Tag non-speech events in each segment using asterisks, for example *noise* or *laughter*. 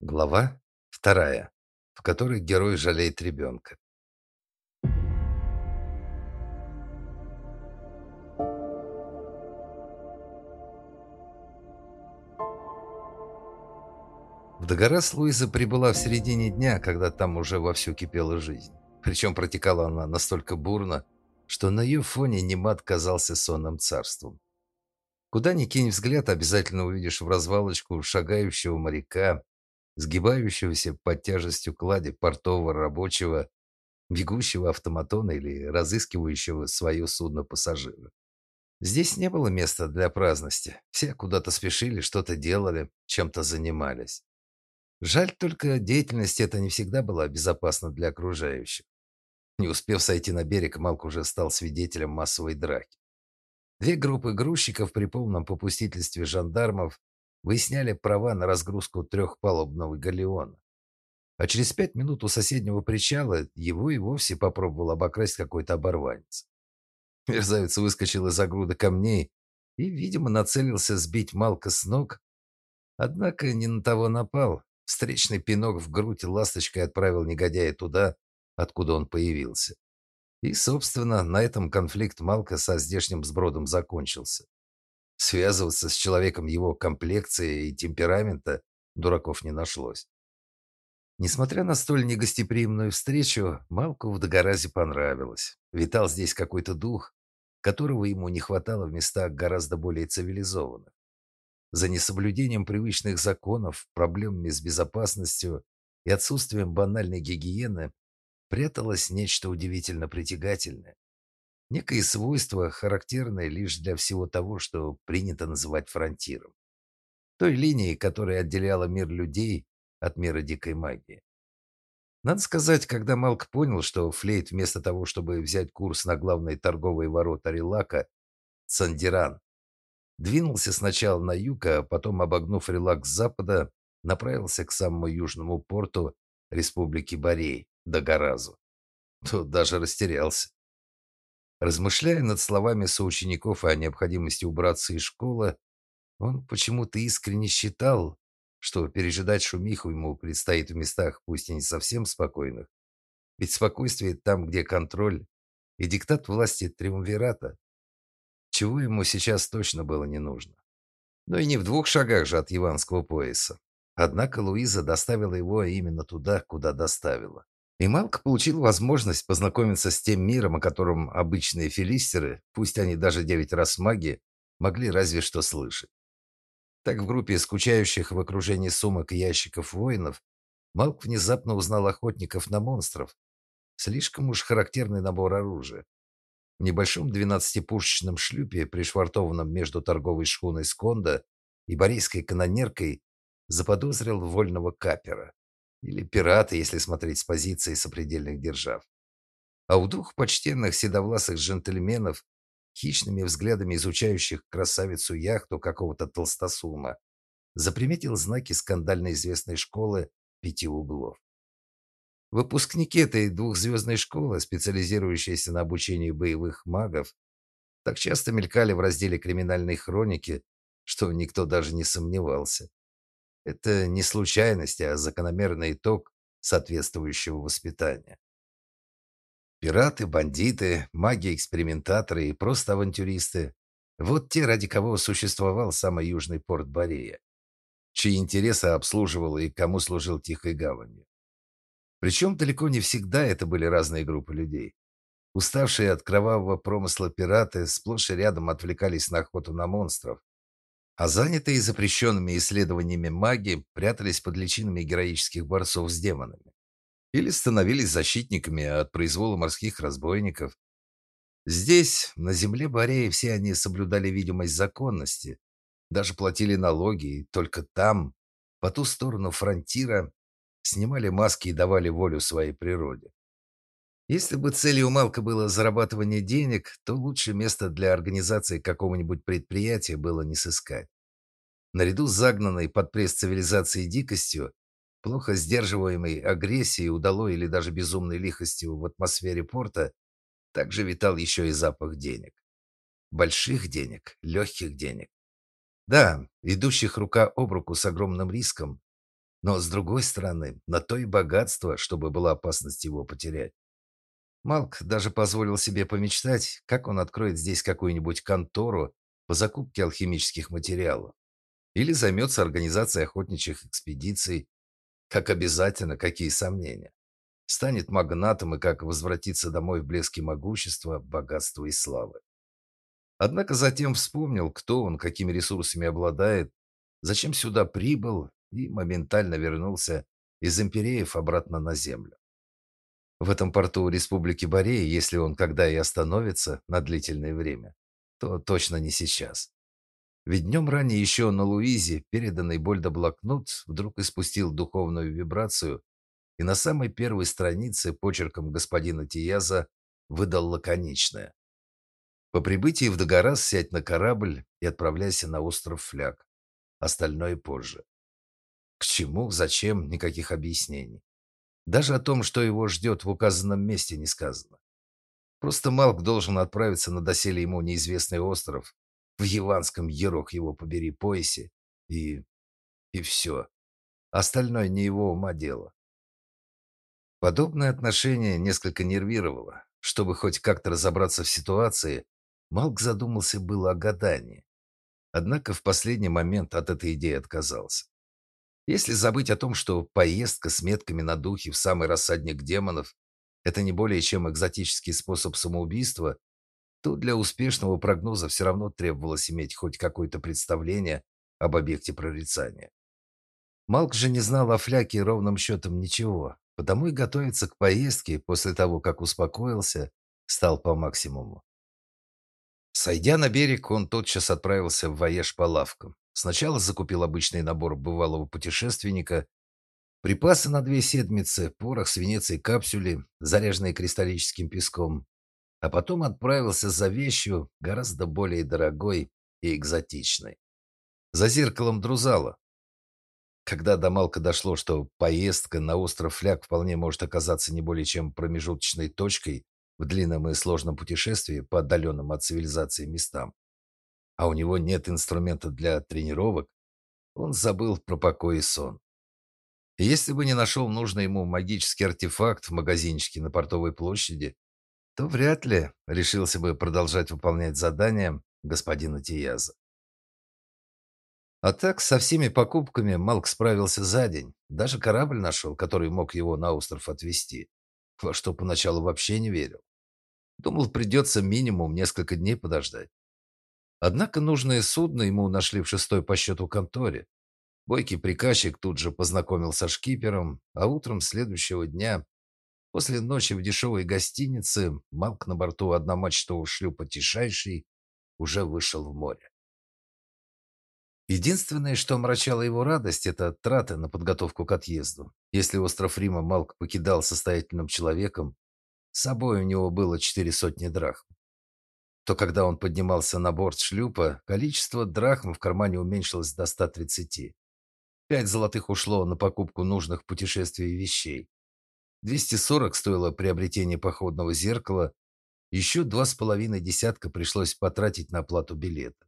Глава вторая, в которой герой жалеет ребенка. В Дагорас Луиза прибыла в середине дня, когда там уже вовсю кипела жизнь. Причем протекала она настолько бурно, что на ее фоне Немат казался сонным царством. Куда ни кинь взгляд, обязательно увидишь в развалочку шагающего моряка, сгибающегося под тяжестью клади портового рабочего, бегущего автоматона или разыскивающего свое судно пассажира. Здесь не было места для праздности. Все куда-то спешили, что-то делали, чем-то занимались. Жаль только, деятельность эта не всегда была безопасна для окружающих. Не успев сойти на берег, Малк уже стал свидетелем массовой драки. Две группы грузчиков при полном попустительстве жандармов выясняли права на разгрузку трехпалубного галеона. А через пять минут у соседнего причала его и вовсе попробовал обокрасть какой-то оборванец. Мерзавец выскочил из-за груда камней и, видимо, нацелился сбить Малка с ног, однако не на того напал. Встречный пинок в грудь ласточкой отправил негодяя туда, откуда он появился. И, собственно, на этом конфликт Малка со здешним сбродом закончился. Связываться с человеком его комплекции и темперамента дураков не нашлось. Несмотря на столь негостеприимную встречу, Малку в Дагоразе понравилось. Витал здесь какой-то дух, которого ему не хватало в местах гораздо более цивилизованных. За несоблюдением привычных законов, проблемами с безопасностью и отсутствием банальной гигиены пряталось нечто удивительно притягательное. Некое свойство, характерное лишь для всего того, что принято называть фронтиром. Той линией, которая отделяла мир людей от мира дикой магии. Надо сказать, когда Малк понял, что Флейт вместо того, чтобы взять курс на главные торговые ворота Релака, Сандиран, двинулся сначала на юг, а потом, обогнув Релак с запада, направился к самому южному порту Республики Борей, Дагаразу. Тот даже растерялся. Размышляя над словами соучеников о необходимости убраться из школы, он почему-то искренне считал, что пережидать шумиху ему предстоит в местах, пусть и не совсем спокойных. Ведь спокойствие там, где контроль и диктат власти триумвирата, чего ему сейчас точно было не нужно. Но и не в двух шагах же от Иванского пояса. Однако Луиза доставила его именно туда, куда доставила. И Малк получил возможность познакомиться с тем миром, о котором обычные филистеры, пусть они даже девять раз маги, могли разве что слышать. Так в группе скучающих в окружении сумок и ящиков воинов Малк внезапно узнал охотников на монстров. Слишком уж характерный набор оружия. В небольшом двенадцатипушечном шлюпе, пришвартованном между торговой шхуной Сконда и борейской канонеркой, заподозрил вольного капера. Или пираты, если смотреть с позиции сопредельных держав. А у двух почтенных седовласых джентльменов, хищными взглядами изучающих красавицу яхту какого-то толстосума, заприметил знаки скандально известной школы пяти углов. Выпускники этой двухзвездной школы, специализирующиеся на обучении боевых магов, так часто мелькали в разделе криминальной хроники, что никто даже не сомневался. Это не случайность, а закономерный итог соответствующего воспитания. Пираты, бандиты, маги-экспериментаторы и просто авантюристы – вот те, ради кого существовал самый южный порт Борея, чьи интересы обслуживал и кому служил тихой гаванью. Причем далеко не всегда это были разные группы людей. Уставшие от кровавого промысла пираты сплошь и рядом отвлекались на охоту на монстров, а занятые запрещенными исследованиями маги прятались под личинами героических борцов с демонами или становились защитниками от произвола морских разбойников. Здесь, на земле Бореи, все они соблюдали видимость законности, даже платили налоги, и только там, по ту сторону фронтира, снимали маски и давали волю своей природе. Если бы целью Малка было зарабатывание денег, то лучшее место для организации какого-нибудь предприятия было не сыскать. Наряду с загнанной под пресс цивилизацией дикостью, плохо сдерживаемой агрессией, удалой или даже безумной лихостью в атмосфере порта, также витал еще и запах денег. Больших денег, легких денег. Да, идущих рука об руку с огромным риском, Но, с другой стороны, на то и богатство, чтобы была опасность его потерять. Малк даже позволил себе помечтать, как он откроет здесь какую-нибудь контору по закупке алхимических материалов. Или займется организацией охотничьих экспедиций. Как обязательно, какие сомнения. Станет магнатом и как возвратиться домой в блеске могущества, богатства и славы. Однако затем вспомнил, кто он, какими ресурсами обладает, зачем сюда прибыл и моментально вернулся из империев обратно на землю. В этом порту Республики Борея, если он когда и остановится на длительное время, то точно не сейчас. Ведь днем ранее еще на Луизе переданный Больда блокнот вдруг испустил духовную вибрацию и на самой первой странице почерком господина Тияза выдал лаконичное. По прибытии в Дагорас сядь на корабль и отправляйся на остров Фляг. Остальное позже. К чему, зачем, никаких объяснений. Даже о том, что его ждет в указанном месте, не сказано. Просто Малк должен отправиться на доселе ему неизвестный остров, в Яванском, ерох его побери, поясе, и... и все. Остальное не его ума дело. Подобное отношение несколько нервировало. Чтобы хоть как-то разобраться в ситуации, Малк задумался было о гадании. Однако в последний момент от этой идеи отказался. Если забыть о том, что поездка с метками на духе в самый рассадник демонов – это не более чем экзотический способ самоубийства, то для успешного прогноза все равно требовалось иметь хоть какое-то представление об объекте прорицания. Малк же не знал о фляке ровным счетом ничего, потому и готовиться к поездке после того, как успокоился, стал по максимуму. Сойдя на берег, он тотчас отправился в воеж по лавкам. Сначала закупил обычный набор бывалого путешественника, припасы на две седмицы, порох, свинец и капсюли, заряженные кристаллическим песком, а потом отправился за вещью гораздо более дорогой и экзотичной. За зеркалом Друзала. Когда до Малка дошло, что поездка на остров Фляг вполне может оказаться не более чем промежуточной точкой в длинном и сложном путешествии по отдаленным от цивилизации местам, а у него нет инструмента для тренировок, он забыл про покой и сон. И если бы не нашел нужный ему магический артефакт в магазинчике на Портовой площади, то вряд ли решился бы продолжать выполнять задания господина Тияза. А так, со всеми покупками Малк справился за день. Даже корабль нашел, который мог его на остров отвезти, во что поначалу вообще не верил. Думал, придется минимум несколько дней подождать. Однако нужное судно ему нашли в шестой по счету конторе. Бойкий приказчик тут же познакомился с шкипером, а утром следующего дня, после ночи в дешевой гостинице, Малк на борту одномачтового шлюпа «Тишайший» уже вышел в море. Единственное, что омрачало его радость, это траты на подготовку к отъезду. Если остров Рима Малк покидал состоятельным человеком, с собой у него было четыре сотни драхм то когда он поднимался на борт шлюпа, количество драхм в кармане уменьшилось до 130. Пять золотых ушло на покупку нужных путешествий и вещей. 240 стоило приобретение походного зеркала, еще два с половиной десятка пришлось потратить на оплату билета.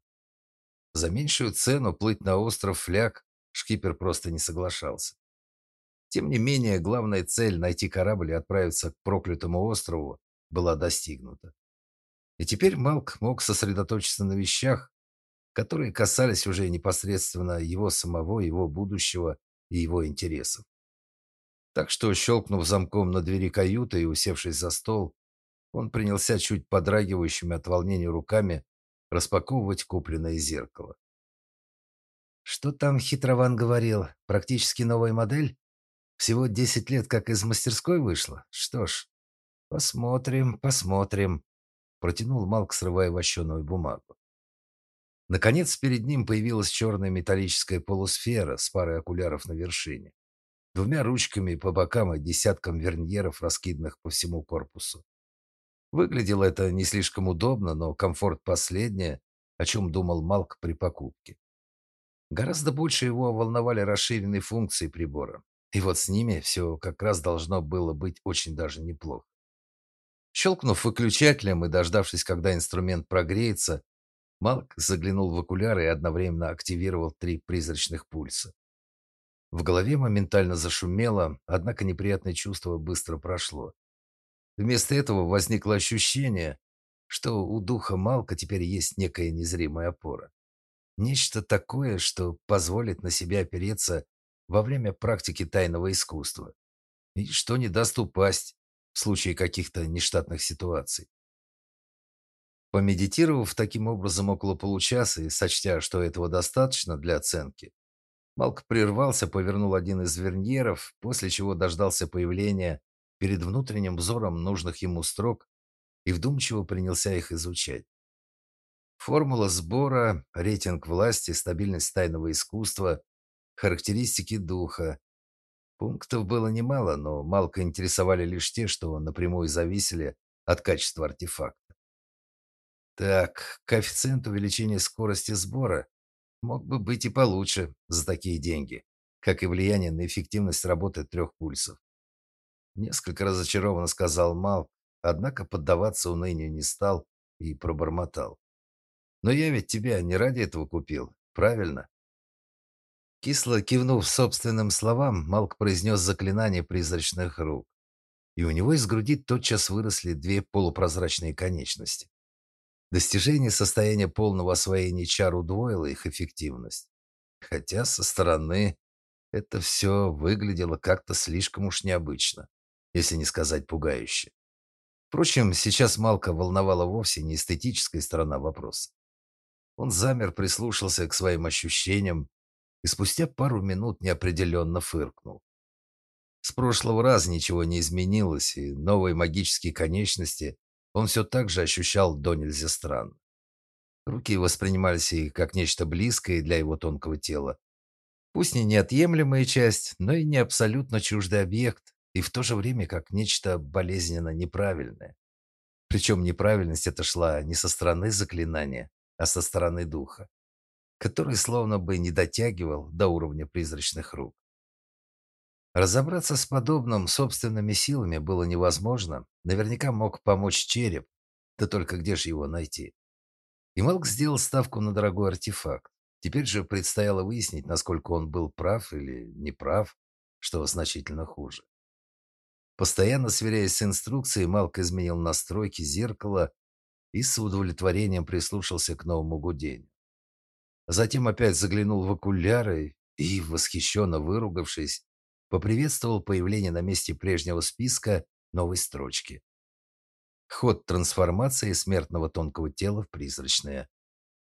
За меньшую цену плыть на остров Фляг шкипер просто не соглашался. Тем не менее, главная цель найти корабль и отправиться к проклятому острову была достигнута. И теперь Малк мог сосредоточиться на вещах, которые касались уже непосредственно его самого, его будущего и его интересов. Так что, щелкнув замком на двери каюты и усевшись за стол, он принялся чуть подрагивающими от волнения руками распаковывать купленное зеркало. Что там хитрован говорил? Практически новая модель? Всего 10 лет как из мастерской вышла? Что ж, посмотрим, посмотрим протянул Малк, срывая вощеную бумагу. Наконец перед ним появилась черная металлическая полусфера с парой окуляров на вершине, двумя ручками по бокам и десятком верньеров, раскиданных по всему корпусу. Выглядело это не слишком удобно, но комфорт последнее, о чем думал Малк при покупке. Гораздо больше его волновали расширенные функции прибора. И вот с ними все как раз должно было быть очень даже неплохо. Щелкнув выключателем и дождавшись, когда инструмент прогреется, Малк заглянул в окуляры и одновременно активировал три призрачных пульса. В голове моментально зашумело, однако неприятное чувство быстро прошло. Вместо этого возникло ощущение, что у духа Малка теперь есть некая незримая опора. Нечто такое, что позволит на себя опереться во время практики тайного искусства. И что не даст упасть в случае каких-то нештатных ситуаций. Помедитировав таким образом около получаса и сочтя, что этого достаточно для оценки, Малк прервался, повернул один из верньеров, после чего дождался появления перед внутренним взором нужных ему строк и вдумчиво принялся их изучать. Формула сбора, рейтинг власти, стабильность тайного искусства, характеристики духа. Пунктов было немало, но Малка интересовали лишь те, что напрямую зависели от качества артефакта. Так, коэффициент увеличения скорости сбора мог бы быть и получше за такие деньги, как и влияние на эффективность работы трех пульсов. Несколько разочарованно сказал Мал, однако поддаваться унынию не стал и пробормотал. «Но я ведь тебя не ради этого купил, правильно?» Кисло кивнув собственным словам, Малк произнес заклинание призрачных рук, и у него из груди тотчас выросли две полупрозрачные конечности. Достижение состояния полного освоения чар удвоило их эффективность. Хотя со стороны это все выглядело как-то слишком уж необычно если не сказать пугающе. Впрочем, сейчас Малка волновала вовсе не эстетическая сторона вопроса. Он замер, прислушался к своим ощущениям и спустя пару минут неопределенно фыркнул. С прошлого раза ничего не изменилось, и новые магические конечности он все так же ощущал до нельзя странно. Руки воспринимались и как нечто близкое для его тонкого тела. Пусть не неотъемлемая часть, но и не абсолютно чуждый объект, и в то же время как нечто болезненно неправильное. Причем неправильность эта шла не со стороны заклинания, а со стороны духа, который словно бы не дотягивал до уровня призрачных рук. Разобраться с подобным собственными силами было невозможно. Наверняка мог помочь череп, да только где же его найти? И Малк сделал ставку на дорогой артефакт. Теперь же предстояло выяснить, насколько он был прав или не прав, что значительно хуже. Постоянно сверяясь с инструкцией, Малк изменил настройки зеркала и с удовлетворением прислушался к новому гудению. Затем опять заглянул в окуляры и, восхищенно выругавшись, поприветствовал появление на месте прежнего списка новой строчки. Ход трансформации смертного тонкого тела в призрачное.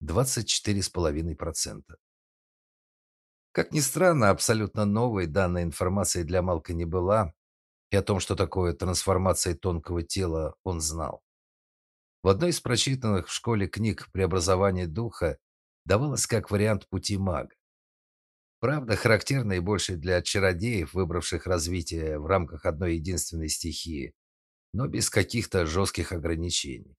24,5%. Как ни странно, абсолютно новой данная информация для Малка не была, и о том, что такое трансформация тонкого тела, он знал. В одной из прочитанных в школе книг «Преобразование духа» давалось как вариант пути мага. Правда, характерный больше для чародеев, выбравших развитие в рамках одной единственной стихии, но без каких-то жестких ограничений.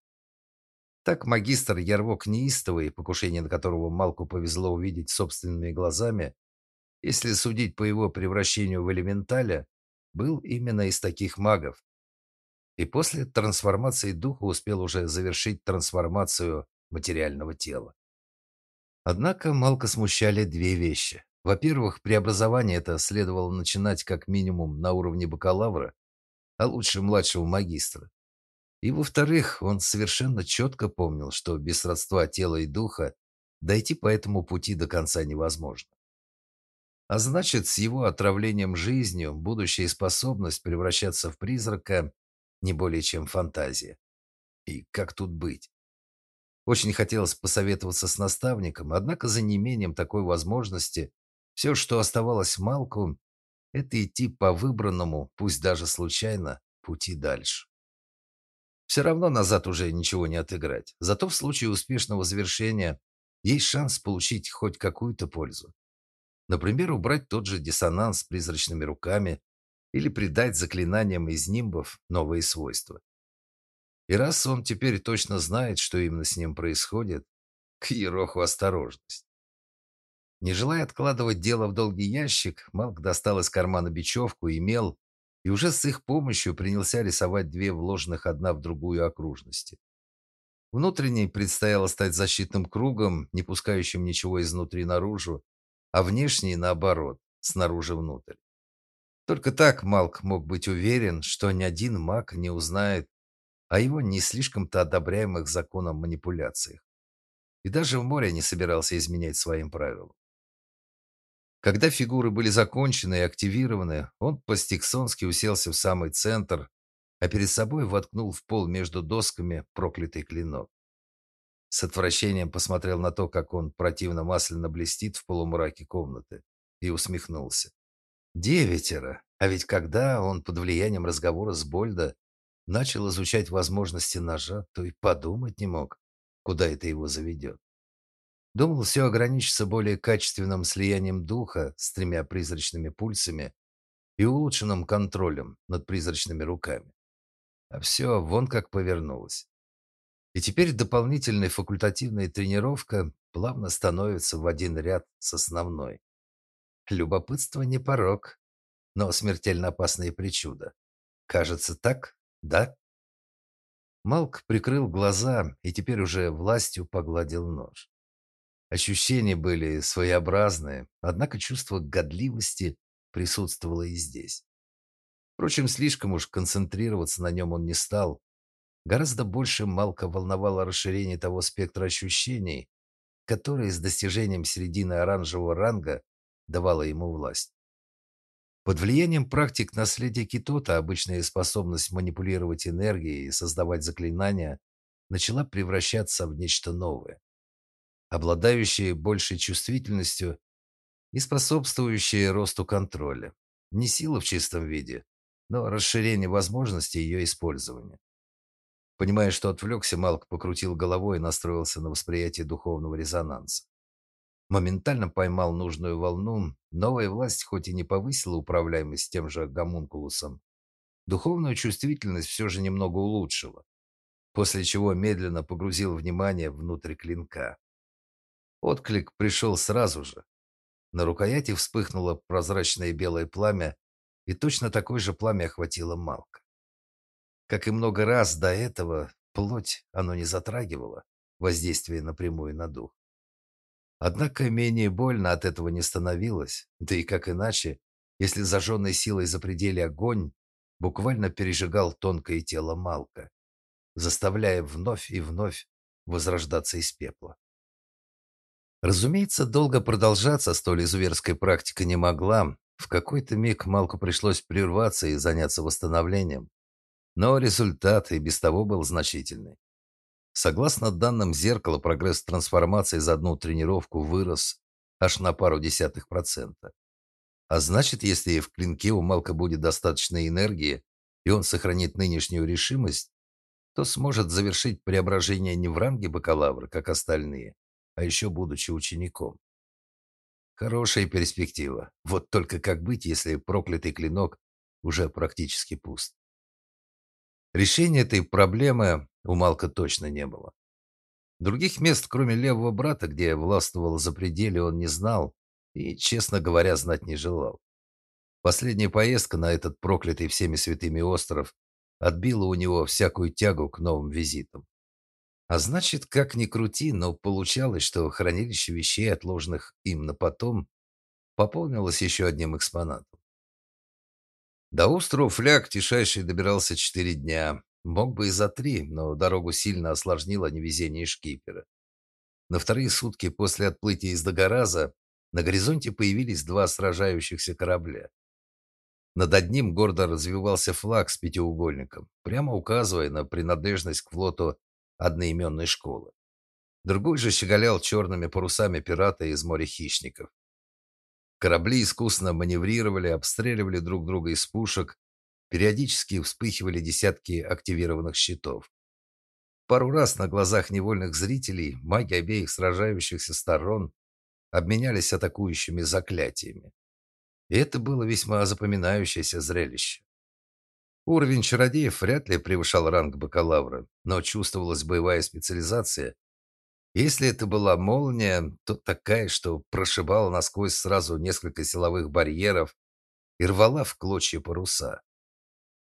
Так магистр Ярвок Неистовый, покушение на которого Малку повезло увидеть собственными глазами, если судить по его превращению в элементаля, был именно из таких магов. И после трансформации духа успел уже завершить трансформацию материального тела. Однако Малка смущали две вещи. Во-первых, преобразование это следовало начинать как минимум на уровне бакалавра, а лучше младшего магистра. И во-вторых, он совершенно четко помнил, что без родства тела и духа дойти по этому пути до конца невозможно. А значит, с его отравлением жизнью будущая способность превращаться в призрака не более чем фантазия. И как тут быть? Очень хотелось посоветоваться с наставником, однако за неимением такой возможности все, что оставалось Малку, это идти по выбранному, пусть даже случайно, пути дальше. Все равно назад уже ничего не отыграть. Зато в случае успешного завершения есть шанс получить хоть какую-то пользу. Например, убрать тот же диссонанс с призрачными руками или придать заклинаниям из нимбов новые свойства. И раз он теперь точно знает, что именно с ним происходит, *laughs* к Ероху осторожность. Не желая откладывать дело в долгий ящик, Малк достал из кармана бечевку и мел, и уже с их помощью принялся рисовать две вложенных одна в другую окружности. Внутренней предстояло стать защитным кругом, не пускающим ничего изнутри наружу, а внешний, наоборот, снаружи внутрь. Только так Малк мог быть уверен, что ни один маг не узнает о его не слишком-то одобряемых законом манипуляциях. И даже в море не собирался изменять своим правилам. Когда фигуры были закончены и активированы, он по-стиксонски уселся в самый центр, а перед собой воткнул в пол между досками проклятый клинок. С отвращением посмотрел на то, как он противно масляно блестит в полумраке комнаты, и усмехнулся. Девятеро. А ведь когда он под влиянием разговора с Больда начал изучать возможности ножа, то и подумать не мог, куда это его заведет. Думал, все ограничится более качественным слиянием духа с тремя призрачными пульсами и улучшенным контролем над призрачными руками. А все вон как повернулось. И теперь дополнительная факультативная тренировка плавно становится в один ряд с основной. Любопытство не порог, но смертельно опасное причуда. Кажется, так, да? Малк прикрыл глаза и теперь уже властью погладил нож. Ощущения были своеобразные, однако чувство годливости присутствовало и здесь. Впрочем, слишком уж концентрироваться на нем он не стал. Гораздо больше Малка волновало расширение того спектра ощущений, которое с достижением середины оранжевого ранга давало ему власть. Под влиянием практик наследия Китота обычная способность манипулировать энергией и создавать заклинания начала превращаться в нечто новое, обладающее большей чувствительностью и способствующее росту контроля. Не сила в чистом виде, но расширение возможностей ее использования. Понимая, что отвлекся, Малк покрутил головой и настроился на восприятие духовного резонанса моментально поймал нужную волну. Новая власть хоть и не повысила управляемость тем же гомункулусом, духовную чувствительность все же немного улучшила, после чего медленно погрузил внимание внутрь клинка. Отклик пришел сразу же. На рукояти вспыхнуло прозрачное белое пламя, и точно такое же пламя охватило Малка. Как и много раз до этого, плоть оно не затрагивало, воздействие напрямую на дух. Однако менее больно от этого не становилось, да и как иначе, если зажженной силой запредели огонь буквально пережигал тонкое тело Малка, заставляя вновь и вновь возрождаться из пепла. Разумеется, долго продолжаться столь изуверская практика не могла. В какой-то миг Малку пришлось прерваться и заняться восстановлением. Но результат и без того был значительный. Согласно данным зеркала, прогресс трансформации за одну тренировку вырос аж на пару десятых процента. А значит, если в клинке у Малка будет достаточно энергии, и он сохранит нынешнюю решимость, то сможет завершить преображение не в ранге бакалавра, как остальные, а еще будучи учеником. Хорошая перспектива. Вот только как быть, если проклятый клинок уже практически пуст? Решение этой проблемы у Малка точно не было. Других мест, кроме левого брата, где властвовал за пределы, он не знал и, честно говоря, знать не желал. Последняя поездка на этот проклятый всеми святыми остров отбила у него всякую тягу к новым визитам. А значит, как ни крути, но получалось, что хранилище вещей, отложенных им на потом, пополнилось еще одним экспонатом. До острова Фляг Тишайший добирался четыре дня. Мог бы и за три, но дорогу сильно осложнило невезение шкипера. На вторые сутки после отплытия из Дагораза на горизонте появились два сражающихся корабля. Над одним гордо развивался флаг с пятиугольником, прямо указывая на принадлежность к флоту одноименной школы. Другой же щеголял черными парусами пирата из моря хищников. Корабли искусно маневрировали, обстреливали друг друга из пушек, периодически вспыхивали десятки активированных щитов. Пару раз на глазах невольных зрителей маги обеих сражающихся сторон обменялись атакующими заклятиями. И это было весьма запоминающееся зрелище. Уровень чародеев вряд ли превышал ранг бакалавра, но чувствовалась боевая специализация если это была молния, то такая, что прошибала насквозь сразу несколько силовых барьеров и рвала в клочья паруса.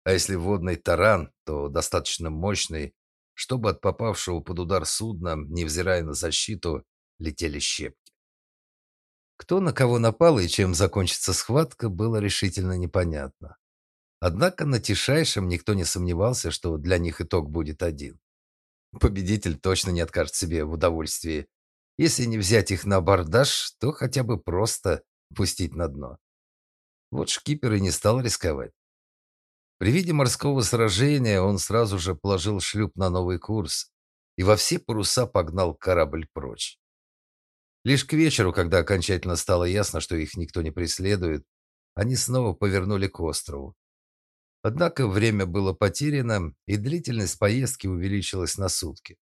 А если водный таран, то достаточно мощный, чтобы от попавшего под удар судна, невзирая на защиту, летели щепки. Кто на кого напал и чем закончится схватка, было решительно непонятно. Однако на Тишайшем никто не сомневался, что для них итог будет один. Победитель точно не откажет себе в удовольствии. Если не взять их на абордаж, то хотя бы просто пустить на дно. Вот шкипер и не стал рисковать. При виде морского сражения он сразу же положил шлюп на новый курс и во все паруса погнал корабль прочь. Лишь к вечеру, когда окончательно стало ясно, что их никто не преследует, они снова повернули к острову. Однако время было потеряно, и длительность поездки увеличилась на сутки.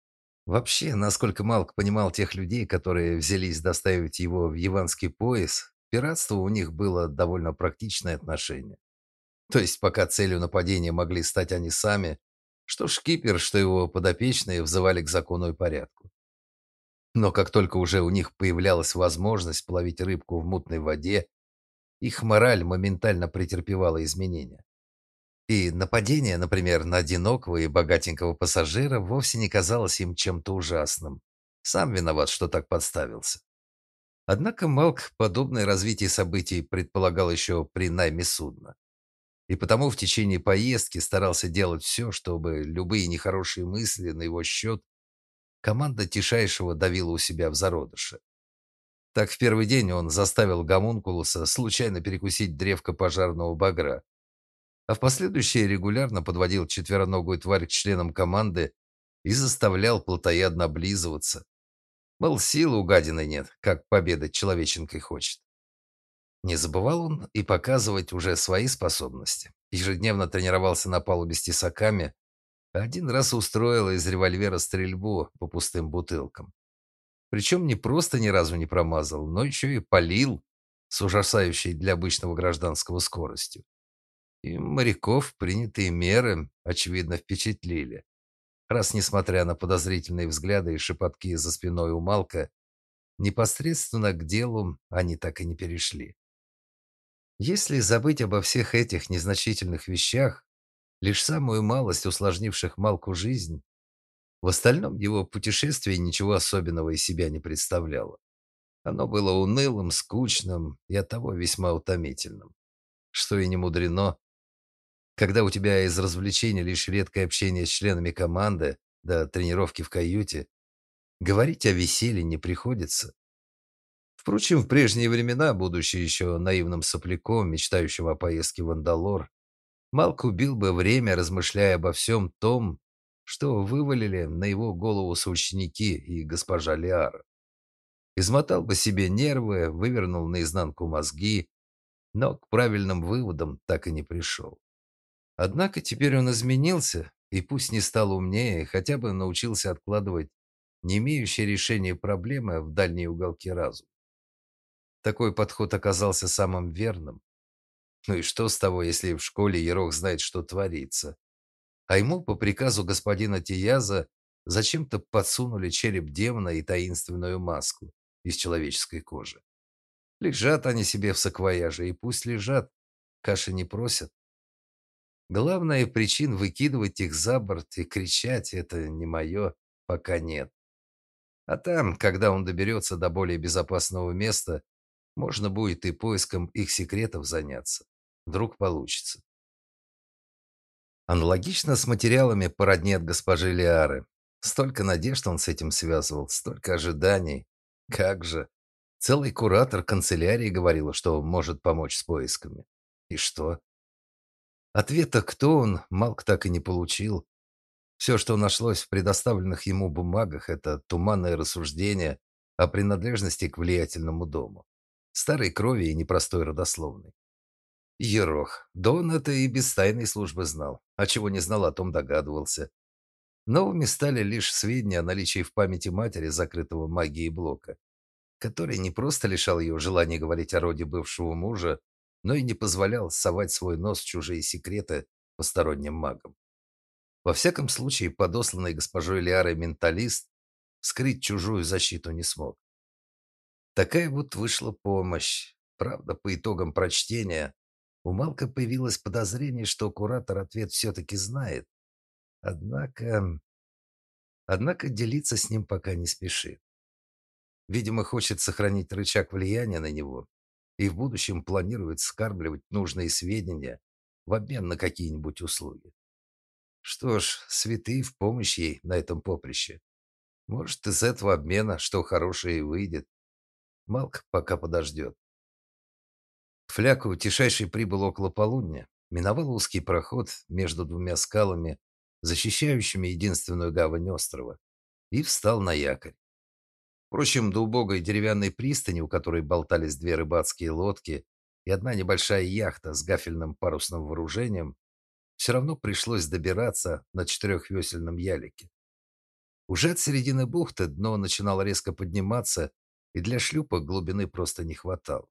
Вообще, насколько Малк понимал тех людей, которые взялись доставить его в Яванский пояс, пиратство у них было довольно практичное отношение. То есть пока целью нападения могли стать они сами, что шкипер, что его подопечные взывали к закону и порядку. Но как только уже у них появлялась возможность половить рыбку в мутной воде, их мораль моментально претерпевала изменения. И нападение, например, на одинокого и богатенького пассажира вовсе не казалось им чем-то ужасным. Сам виноват, что так подставился. Однако Малк подобное развитие событий предполагал еще при найме судна. И потому в течение поездки старался делать все, чтобы любые нехорошие мысли на его счет команда Тишайшего давила у себя в зародыше. Так в первый день он заставил гомункулуса случайно перекусить древко пожарного багра, а в последующие регулярно подводил четвероногую тварь к членам команды и заставлял плотоядно облизываться. Мол, силы у гадины нет, как победать человеченкой хочет. Не забывал он и показывать уже свои способности. Ежедневно тренировался на палубе с тесаками, один раз устроил из револьвера стрельбу по пустым бутылкам. Причем не просто ни разу не промазал, но еще и полил с ужасающей для обычного гражданского скоростью. И моряков принятые меры, очевидно, впечатлили. Раз, несмотря на подозрительные взгляды и шепотки за спиной у Малка, непосредственно к делу они так и не перешли. Если забыть обо всех этих незначительных вещах, лишь самую малость усложнивших Малку жизнь, в остальном его путешествие ничего особенного из себя не представляло. Оно было унылым, скучным и оттого весьма утомительным. Что и не мудрено, когда у тебя из развлечений лишь редкое общение с членами команды, да тренировки в каюте, говорить о веселье не приходится. Впрочем, в прежние времена, будучи еще наивным сопляком, мечтающим о поездке в Андалор, Малк убил бы время, размышляя обо всем том, что вывалили на его голову соученики и госпожа Лиара. Измотал бы себе нервы, вывернул наизнанку мозги, но к правильным выводам так и не пришел. Однако теперь он изменился, и пусть не стал умнее, хотя бы научился откладывать не имеющие решения проблемы в дальние уголки разума. Такой подход оказался самым верным. Ну и что с того, если в школе Ерох знает, что творится? А ему по приказу господина Тияза зачем-то подсунули череп демона и таинственную маску из человеческой кожи. Лежат они себе в саквояже, и пусть лежат, каши не просят. Главная причин выкидывать их за борт и кричать это не мое, пока нет. А там, когда он доберется до более безопасного места, можно будет и поиском их секретов заняться. Вдруг получится. Аналогично с материалами по родне от госпожи Лиары. Столько надежд он с этим связывал, столько ожиданий. Как же. Целый куратор канцелярии говорил, что может помочь с поисками. И что? Ответа, кто он, Малк так и не получил. Все, что нашлось в предоставленных ему бумагах, это туманное рассуждение о принадлежности к влиятельному дому. Старой крови и непростой родословной. Ерох. Да он это и без тайной службы знал. А чего не знал, о том догадывался. Новыми стали лишь сведения о наличии в памяти матери закрытого магией блока, который не просто лишал ее желания говорить о роде бывшего мужа, но и не позволял совать свой нос в чужие секреты посторонним магам. Во всяком случае, подосланный госпожой Лиарой менталист скрыть чужую защиту не смог. Такая вот вышла помощь. Правда, по итогам прочтения у Малка появилось подозрение, что куратор ответ все-таки знает. Однако... Однако делиться с ним пока не спешит. Видимо, хочет сохранить рычаг влияния на него и в будущем планирует скармливать нужные сведения в обмен на какие-нибудь услуги. Что ж, святые в помощь ей на этом поприще. Может, из этого обмена что хорошее и выйдет. Малк пока подождет. Фляку тишайший прибыл около полудня, миновал узкий проход между двумя скалами, защищающими единственную гавань острова, и встал на якорь. Впрочем, до убогой деревянной пристани, у которой болтались две рыбацкие лодки и одна небольшая яхта с гафельным парусным вооружением, все равно пришлось добираться на четырехвесельном ялике. Уже от середины бухты дно начинало резко подниматься, и для шлюпа глубины просто не хватало.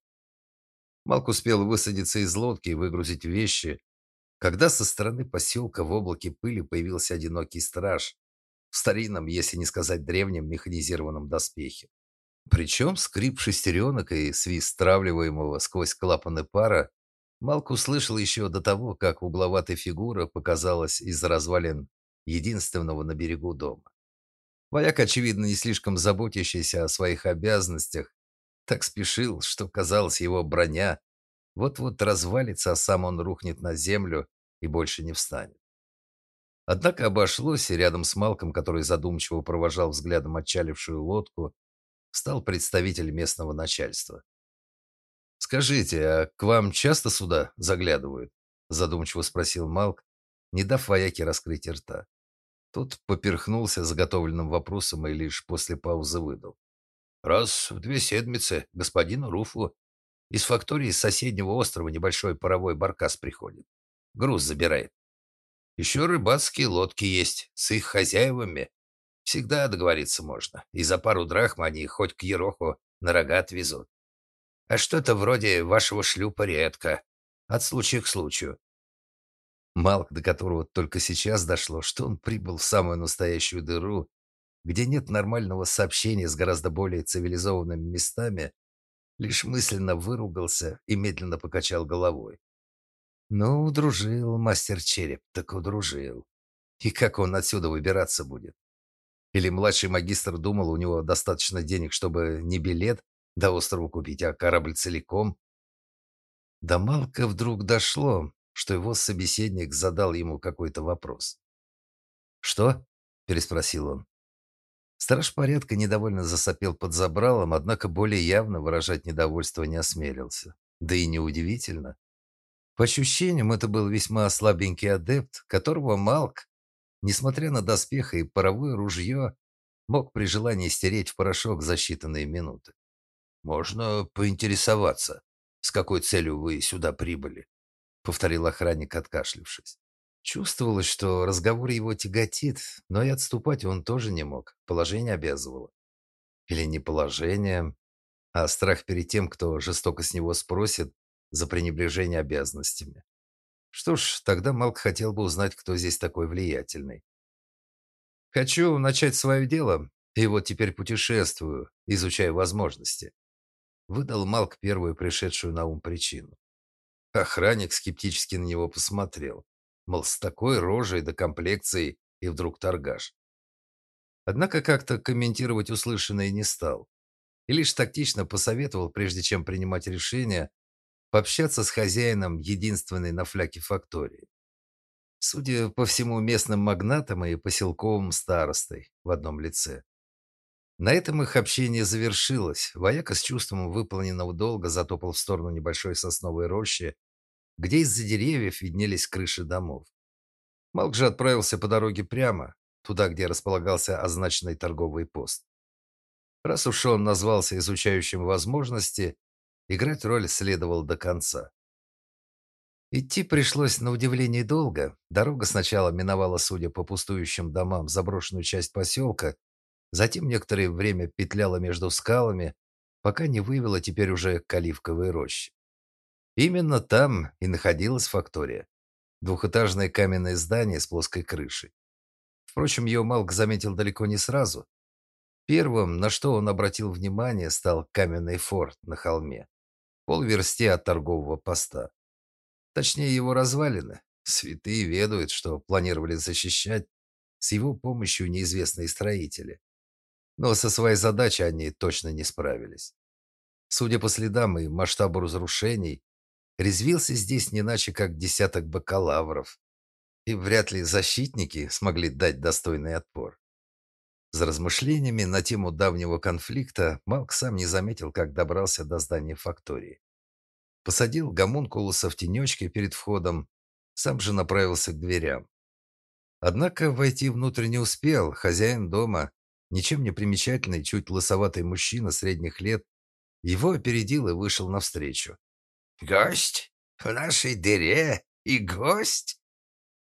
Малк успел высадиться из лодки и выгрузить вещи, когда со стороны поселка в облаке пыли появился одинокий страж в старинном, если не сказать древнем, механизированном доспехе. Причем скрип шестеренок и свист стравливаемого сквозь клапаны пара Малк услышал еще до того, как угловатая фигура показалась из развалин единственного на берегу дома. Вояк, очевидно, не слишком заботящийся о своих обязанностях, так спешил, что, казалось, его броня вот-вот развалится, а сам он рухнет на землю и больше не встанет. Однако обошлось, и рядом с Малком, который задумчиво провожал взглядом отчалившую лодку, стал представитель местного начальства. «Скажите, а к вам часто сюда заглядывают?» задумчиво спросил Малк, не дав вояке раскрыть рта. Тот поперхнулся заготовленным вопросом и лишь после паузы выдал. Раз в две седмицы господину Руфу из фактории соседнего острова небольшой паровой баркас приходит. Груз забирает. Еще рыбацкие лодки есть с их хозяевами. Всегда договориться можно. И за пару драхм они хоть к Ероху на рога отвезут. А что-то вроде вашего шлюпа редко. От случая к случаю. Малк, до которого только сейчас дошло, что он прибыл в самую настоящую дыру, где нет нормального сообщения с гораздо более цивилизованными местами, лишь мысленно выругался и медленно покачал головой. Ну, удружил мастер череп, так удружил. И как он отсюда выбираться будет? Или младший магистр думал, у него достаточно денег, чтобы не билет до острова купить, а корабль целиком? До Малка вдруг дошло, что его собеседник задал ему какой-то вопрос. «Что?» – переспросил он. Страж порядка недовольно засопел под забралом, однако более явно выражать недовольство не осмелился. Да и неудивительно. По ощущениям, это был весьма слабенький адепт, которого Малк, несмотря на доспех и паровое ружье, мог при желании стереть в порошок за считанные минуты. «Можно поинтересоваться, с какой целью вы сюда прибыли?» — повторил охранник, откашлившись. Чувствовалось, что разговор его тяготит, но и отступать он тоже не мог. Положение обязывало. Или не положение, а страх перед тем, кто жестоко с него спросит за пренебрежение обязанностями. Что ж, тогда Малк хотел бы узнать, кто здесь такой влиятельный. Хочу начать свое дело, и вот теперь путешествую, изучая возможности. Выдал Малк первую пришедшую на ум причину. Охранник скептически на него посмотрел. Мол, с такой рожей да комплекцией и вдруг торгаш. Однако как-то комментировать услышанное не стал. И лишь тактично посоветовал, прежде чем принимать решение, пообщаться с хозяином единственной на фляке фактории. Судя по всему, местным магнатом и поселковым старостой в одном лице. На этом их общение завершилось. Вояка с чувством выполненного долга затопал в сторону небольшой сосновой рощи, где из-за деревьев виднелись крыши домов. Малк же отправился по дороге прямо, туда, где располагался означенный торговый пост. Раз уж он назвался изучающим возможности, играть роль следовал до конца. Идти пришлось на удивление долго. Дорога сначала миновала, судя по пустующим домам, заброшенную часть поселка, затем некоторое время петляла между скалами, пока не вывела теперь уже к Оливковой роще. Именно там и находилась фактория. Двухэтажное каменное здание с плоской крышей. Впрочем, ее Малк заметил далеко не сразу. Первым, на что он обратил внимание, стал каменный форт на холме. Полверсти от торгового поста. Точнее, его развалины. Святые ведают, что планировали защищать с его помощью неизвестные строители. Но со своей задачей они точно не справились. Судя по следам и масштабу разрушений, резвился здесь не иначе, как десяток бакалавров. И вряд ли защитники смогли дать достойный отпор. За размышлениями на тему давнего конфликта Малк сам не заметил, как добрался до здания фактории. Посадил гомункулуса в тенечке перед входом, сам же направился к дверям. Однако войти внутрь не успел. Хозяин дома, ничем не примечательный, чуть лысоватый мужчина средних лет, его опередил и вышел навстречу. «Гость? В нашей дыре? И гость?»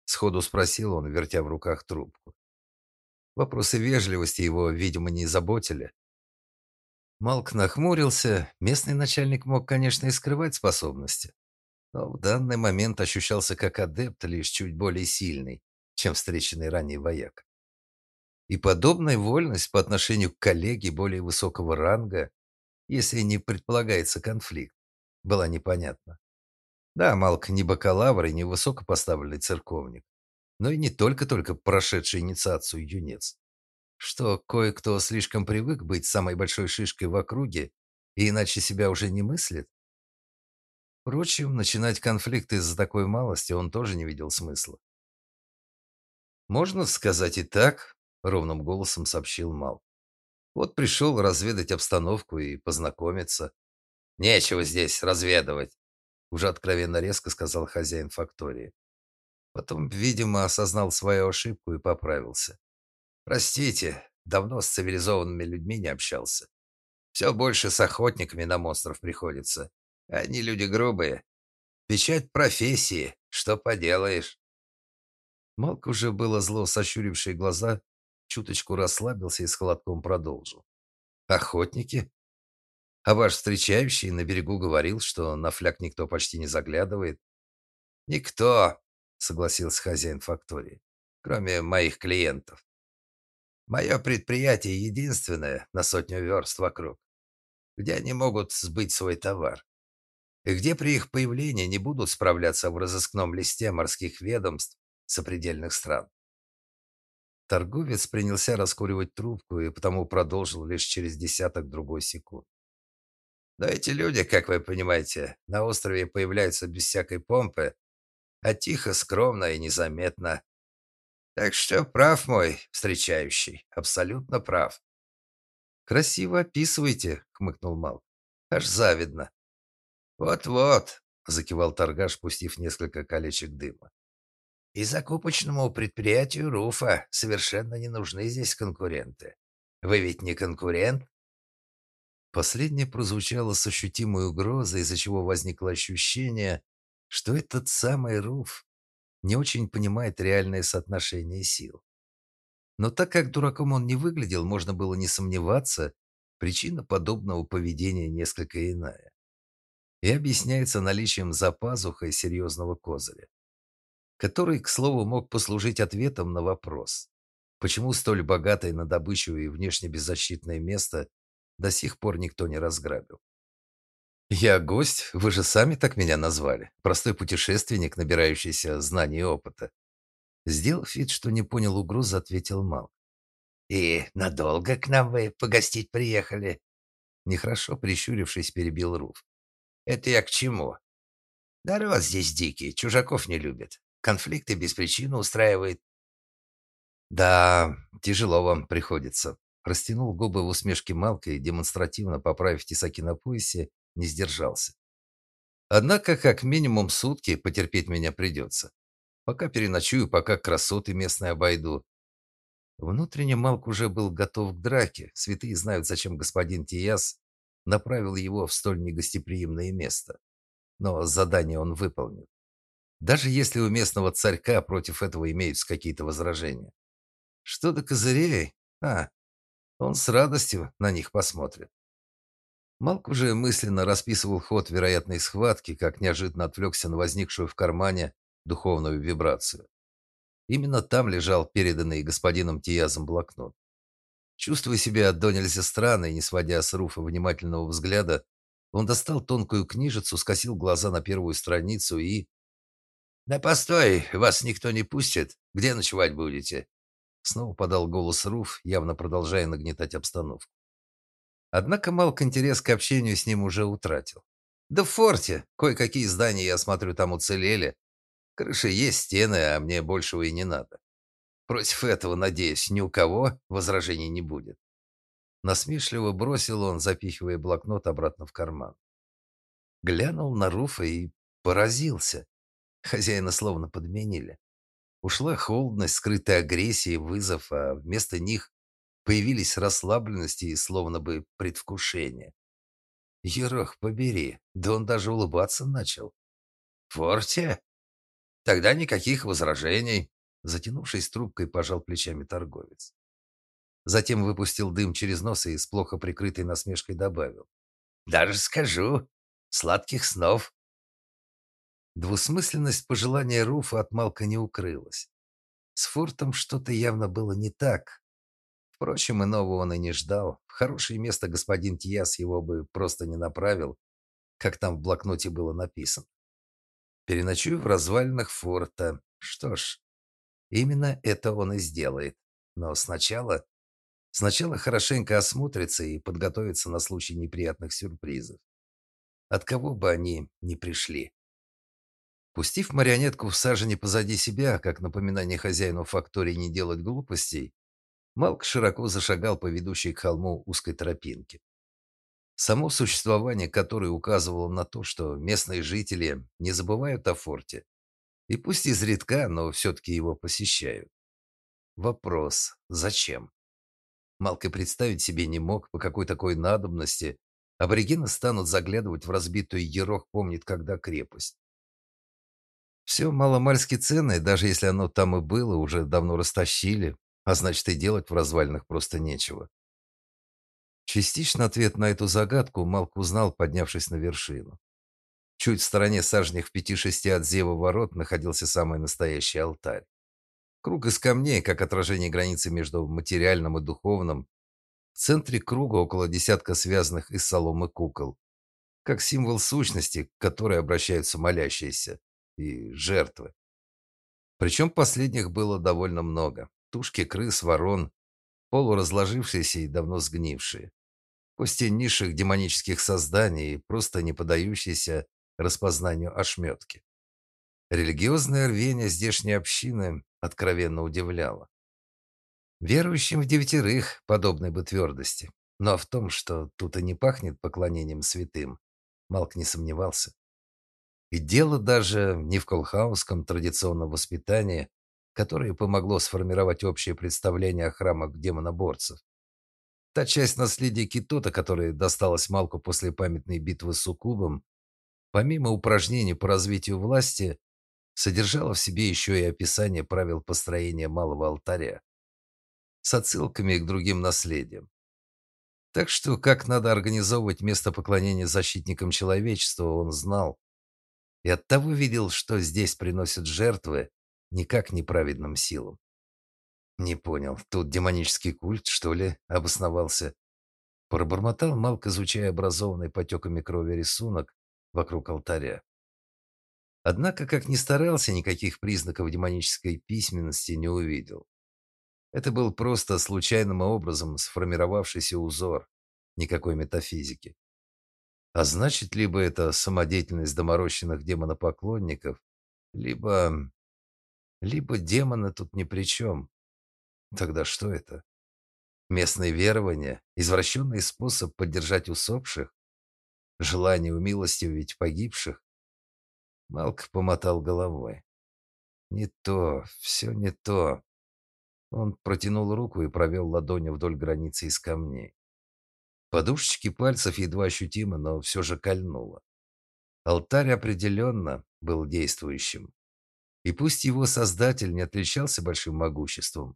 Сходу спросил он, вертя в руках трубку. Вопросы вежливости его, видимо, не заботили. Малк нахмурился. Местный начальник мог, конечно, и скрывать способности, но в данный момент ощущался как адепт, лишь чуть более сильный, чем встреченный ранее вояк. И подобная вольность по отношению к коллеге более высокого ранга, если не предполагается конфликт, была непонятна. Да, Малк не бакалавр и не высокопоставленный церковник, но и не только-только прошедший инициацию юнец. Что кое-кто слишком привык быть самой большой шишкой в округе и иначе себя уже не мыслит? Впрочем, начинать конфликт из-за такой малости он тоже не видел смысла. «Можно сказать и так», — ровным голосом сообщил Мал. «Вот пришел разведать обстановку и познакомиться». «Нечего здесь разведывать», — уже откровенно резко сказал хозяин фактории. Потом, видимо, осознал свою ошибку и поправился. «Простите, давно с цивилизованными людьми не общался. Все больше с охотниками на монстров приходится. Они люди грубые. Печать профессии, что поделаешь». Малк уже было зло сощурившие глаза, чуточку расслабился и с холодком продолжил. «Охотники? А ваш встречающий на берегу говорил, что на фляг никто почти не заглядывает?» «Никто», — согласился хозяин фактории, «кроме моих клиентов. Мое предприятие единственное на сотню верст вокруг, где они могут сбыть свой товар, и где при их появлении не будут справляться в разыскном листе морских ведомств сопредельных стран. Торговец принялся раскуривать трубку и потому продолжил лишь через десяток другой секунд. Но эти люди, как вы понимаете, на острове появляются без всякой помпы, а тихо, скромно и незаметно. Так что прав мой встречающий, абсолютно прав. Красиво описываете, хмыкнул Мал. Аж завидно. Вот-вот, закивал торгаш, пустив несколько колечек дыма. И закупочному предприятию Руфа совершенно не нужны здесь конкуренты. Вы ведь не конкурент? Последнее прозвучало с ощутимой угрозой, из-за чего возникло ощущение, что этот самый Руф не очень понимает реальное соотношение сил. Но так как дураком он не выглядел, можно было не сомневаться, причина подобного поведения несколько иная. И объясняется наличием за пазухой серьезного козыря который, к слову, мог послужить ответом на вопрос, почему столь богатое на добычу и внешне беззащитное место до сих пор никто не разграбил. «Я гость, вы же сами так меня назвали. Простой путешественник, набирающийся знаний и опыта». Сделав вид, что не понял угрозы, ответил Мал. «И надолго к нам вы погостить приехали?» Нехорошо прищурившись, перебил Руф. «Это я к чему? Народ здесь дикий, чужаков не любит. Конфликты без причины устраивает. Да, тяжело вам приходится. Растянул губы в усмешке Малка и демонстративно поправив тесаки на поясе, не сдержался. Однако, как минимум сутки потерпеть меня придется. Пока переночую, пока красоты местные обойду. Внутренне Малк уже был готов к драке. Святые знают, зачем господин Тияс направил его в столь негостеприимное место. Но задание он выполнил даже если у местного царька против этого имеются какие-то возражения. Что до козырей? А, он с радостью на них посмотрит. Малк уже мысленно расписывал ход вероятной схватки, как неожиданно отвлекся на возникшую в кармане духовную вибрацию. Именно там лежал переданный господином Тиязом блокнот. Чувствуя себя до нельзя странно и не сводя с Руфа внимательного взгляда, он достал тонкую книжицу, скосил глаза на первую страницу и «Да постой, вас никто не пустит. Где ночевать будете?» Снова подал голос Руф, явно продолжая нагнетать обстановку. Однако Малк интерес к общению с ним уже утратил. «Да в форте. Кое-какие здания, я смотрю, там уцелели. Крыши есть, стены, а мне большего и не надо. Против этого, надеюсь, ни у кого возражений не будет». Насмешливо бросил он, запихивая блокнот обратно в карман. Глянул на Руфа и поразился. Хозяина словно подменили. Ушла холодность, скрытая агрессия и вызов, а вместо них появились расслабленность и словно бы предвкушение. Ерох побери, да он даже улыбаться начал. «Форте? Тогда никаких возражений», затянувшись трубкой, пожал плечами торговец. Затем выпустил дым через нос и с плохо прикрытой насмешкой добавил. «Даже скажу, сладких снов». Двусмысленность пожелания Руфа от Малка не укрылась. С фортом что-то явно было не так. Впрочем, иного он и не ждал. В хорошее место господин Тьяс его бы просто не направил, как там в блокноте было написано. Переночую в развалинах форта. Что ж, именно это он и сделает. Но сначала... Сначала хорошенько осмотрится и подготовится на случай неприятных сюрпризов. От кого бы они ни пришли. Пустив марионетку в сажене позади себя, как напоминание хозяину фактории не делать глупостей, Малк широко зашагал по ведущей к холму узкой тропинке. Само существование которой указывало на то, что местные жители не забывают о форте. И пусть изредка, но все-таки его посещают. Вопрос, зачем? Малк и представить себе не мог, по какой такой надобности аборигены станут заглядывать в разбитую Ерох помнит когда крепость. Все маломальски ценное, даже если оно там и было, уже давно растащили, а значит и делать в развалинах просто нечего. Частично ответ на эту загадку Малк узнал, поднявшись на вершину. Чуть в стороне сажнях в пяти-шести от зева ворот находился самый настоящий алтарь. Круг из камней, как отражение границы между материальным и духовным. В центре круга около десятка связанных из соломы кукол, как символ сущности, к которой обращаются молящиеся и жертвы. Причем последних было довольно много. Тушки крыс, ворон, полуразложившиеся и давно сгнившие. Кости низших демонических созданий, просто не поддающиеся распознанию ошметки. Религиозное рвение здешней общины откровенно удивляло. Верующим в девятерых подобной бы твердости. Но в том, что тут и не пахнет поклонением святым, Малк не сомневался. И дело даже не в колхаусском традиционном воспитании, которое помогло сформировать общее представление о храмах демоноборцев. Та часть наследия Китота, которая досталась Малку после памятной битвы с Суккубом, помимо упражнений по развитию власти, содержала в себе еще и описание правил построения малого алтаря с отсылками к другим наследиям. Так что, как надо организовывать место поклонения защитникам человечества, он знал, и оттого видел, что здесь приносят жертвы никак не праведным силам. Не понял, тут демонический культ, что ли, обосновался? Пробормотал Малк, изучая образованный потеками крови рисунок вокруг алтаря. Однако, как ни старался, никаких признаков демонической письменности не увидел. Это был просто случайным образом сформировавшийся узор, никакой метафизики. А значит, либо это самодеятельность доморощенных демонопоклонников, либо... Либо демоны тут ни при чем. Тогда что это? Местные верования? Извращенный способ поддержать усопших? Желание умилостивить погибших? Малк помотал головой. Не то, все не то. Он протянул руку и провел ладонью вдоль границы из камней. Подушечки пальцев едва ощутимо, но все же кольнуло. Алтарь определенно был действующим. И пусть его создатель не отличался большим могуществом,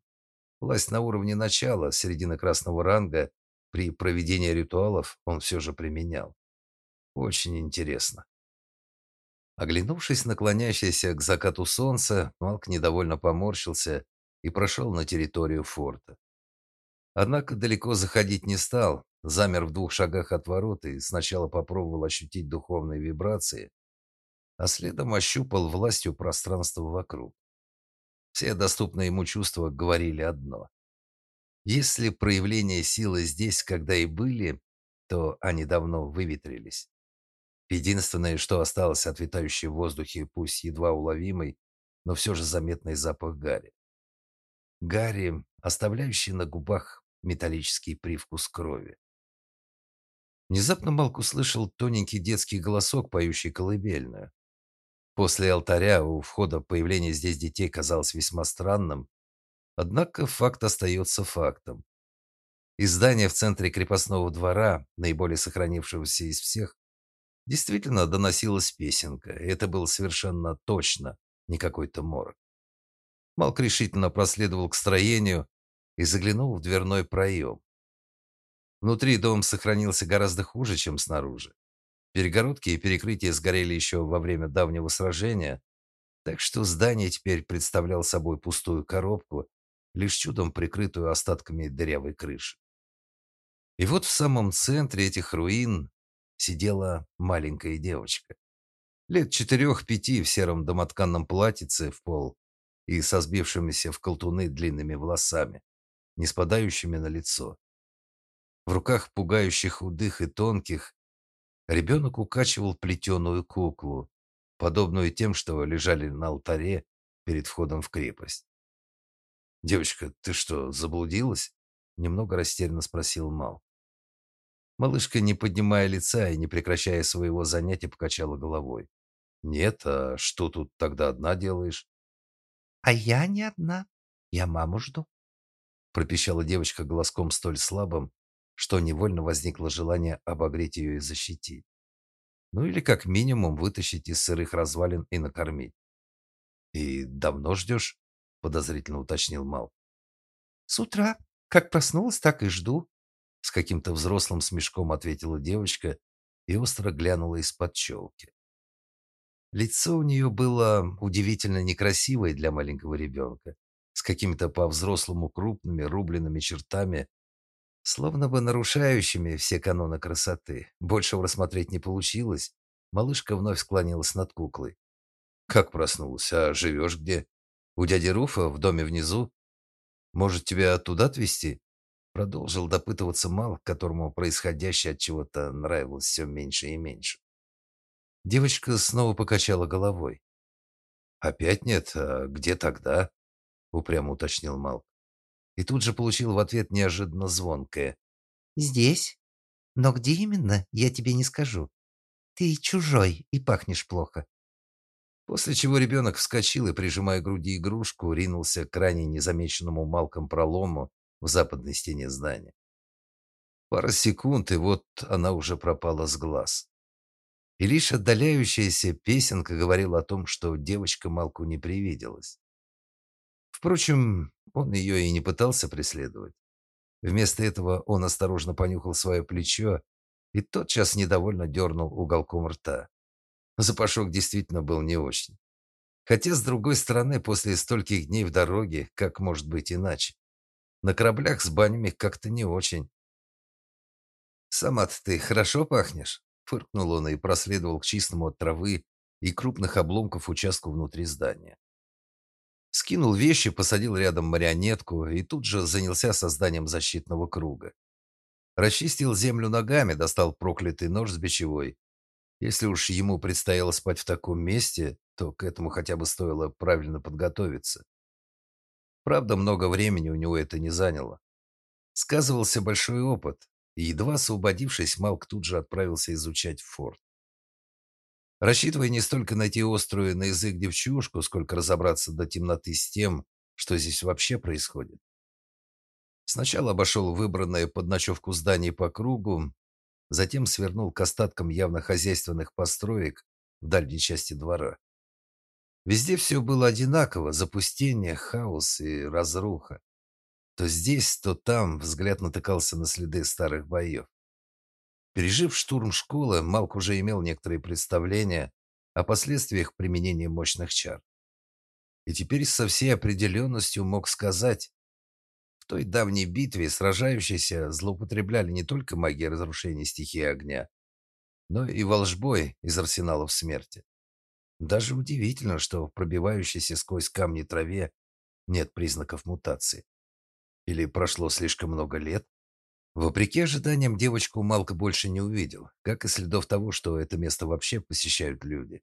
власть на уровне начала, середины красного ранга, при проведении ритуалов он все же применял. Очень интересно. Оглянувшись на клонящееся к закату солнца, Малк недовольно поморщился и прошел на территорию форта. Однако далеко заходить не стал, замер в двух шагах от ворот и сначала попробовал ощутить духовные вибрации, а следом ощупал властью пространство вокруг. Все доступные ему чувства говорили одно. Если проявления силы здесь когда и были, то они давно выветрились. Единственное, что осталось от витающей в воздухе, пусть едва уловимый, но все же заметный запах гари. Гарри, оставляющий на губах металлический привкус крови. Внезапно Малк услышал тоненький детский голосок, поющий колыбельную. После алтаря у входа появление здесь детей казалось весьма странным, однако факт остается фактом. Из здания в центре крепостного двора, наиболее сохранившегося из всех, действительно доносилась песенка, и это было совершенно точно не какой-то морок. Малк решительно проследовал к строению и заглянул в дверной проем. Внутри дом сохранился гораздо хуже, чем снаружи. Перегородки и перекрытия сгорели еще во время давнего сражения, так что здание теперь представляло собой пустую коробку, лишь чудом прикрытую остатками дырявой крыши. И вот в самом центре этих руин сидела маленькая девочка. Лет четырех-пяти в сером домотканном платьице в пол и со сбившимися в колтуны длинными волосами, не спадающими на лицо. В руках пугающих худых и тонких ребенок укачивал плетеную куклу, подобную тем, что лежали на алтаре перед входом в крепость. «Девочка, ты что, заблудилась?» Немного растерянно спросил Мал. Малышка, не поднимая лица и не прекращая своего занятия, покачала головой. «Нет, а что тут тогда одна делаешь?» «А я не одна. Я маму жду», — пропищала девочка голоском столь слабым, что невольно возникло желание обогреть ее и защитить. Ну или как минимум вытащить из сырых развалин и накормить. «И давно ждешь?» — подозрительно уточнил Мал. «С утра. Как проснулась, так и жду», — с каким-то взрослым смешком ответила девочка и остро глянула из-под челки. Лицо у нее было удивительно некрасивое для маленького ребенка, с какими-то по-взрослому крупными рубленными чертами словно бы нарушающими все каноны красоты. Большего рассмотреть не получилось. Малышка вновь склонилась над куклой. Как проснулся? А живешь где? У дяди Руфа в доме внизу? Может, тебя оттуда отвезти? Продолжил допытываться Мал, которому происходящее от чего-то нравилось все меньше и меньше. Девочка снова покачала головой. Опять нет, а где тогда? Упрямо уточнил Мал и тут же получил в ответ неожиданно звонкое. «Здесь? Но где именно, я тебе не скажу. Ты чужой и пахнешь плохо». После чего ребенок вскочил и, прижимая к груди игрушку, ринулся к ранее незамеченному Малком пролому в западной стене здания. Пара секунд, и вот она уже пропала с глаз. И лишь отдаляющаяся песенка говорила о том, что девочка Малку не привиделась. Впрочем, он ее и не пытался преследовать. Вместо этого он осторожно понюхал свое плечо и тотчас недовольно дернул уголком рта. Запашок действительно был не очень. Хотя, с другой стороны, после стольких дней в дороге, как может быть иначе? На кораблях с банями как-то не очень. «Сама-то ты хорошо пахнешь?» Фыркнул он и проследовал к чистому от травы и крупных обломков участку внутри здания. Скинул вещи, посадил рядом марионетку и тут же занялся созданием защитного круга. Расчистил землю ногами, достал проклятый нож с бичевой. Если уж ему предстояло спать в таком месте, то к этому хотя бы стоило правильно подготовиться. Правда, много времени у него это не заняло. Сказывался большой опыт, и едва освободившись, Малк тут же отправился изучать форт рассчитывая не столько найти острую на язык девчушку, сколько разобраться до темноты с тем, что здесь вообще происходит. Сначала обошел выбранное под ночевку здание по кругу, затем свернул к остаткам явно хозяйственных построек в дальней части двора. Везде все было одинаково: запустение, хаос и разруха. То здесь, то там взгляд натыкался на следы старых боев. Пережив штурм школы, Малк уже имел некоторые представления о последствиях применения мощных чар. И теперь со всей определенностью мог сказать, в той давней битве сражающиеся злоупотребляли не только магией разрушения стихии огня, но и волжбой из арсеналов смерти. Даже удивительно, что в пробивающейся сквозь камни траве нет признаков мутации. Или прошло слишком много лет? Вопреки ожиданиям, девочку Малка больше не увидел, как и следов того, что это место вообще посещают люди.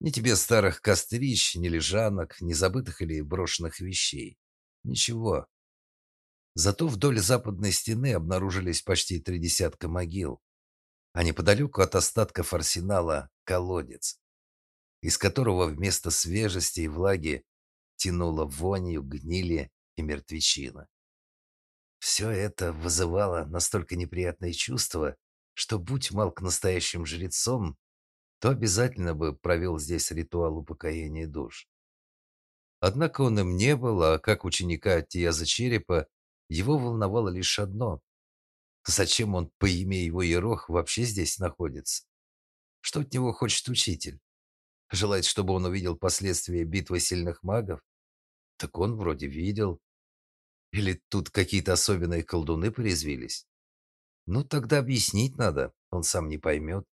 Ни тебе старых кострищ, ни лежанок, ни забытых или брошенных вещей. Ничего. Зато вдоль западной стены обнаружились почти три десятка могил, а неподалеку от остатков арсенала колодец, из которого вместо свежести и влаги тянуло вонью, гнили и мертвечина. Все это вызывало настолько неприятные чувства, что будь Малк настоящим жрецом, то обязательно бы провел здесь ритуал упокоения душ. Однако он им не был, а как ученика Тияза Черепа, его волновало лишь одно. Зачем он, по имени его Ерох, вообще здесь находится? Что от него хочет учитель? Желает, чтобы он увидел последствия битвы сильных магов? Так он вроде видел. Или тут какие-то особенные колдуны порезвились? Ну, тогда объяснить надо, он сам не поймет.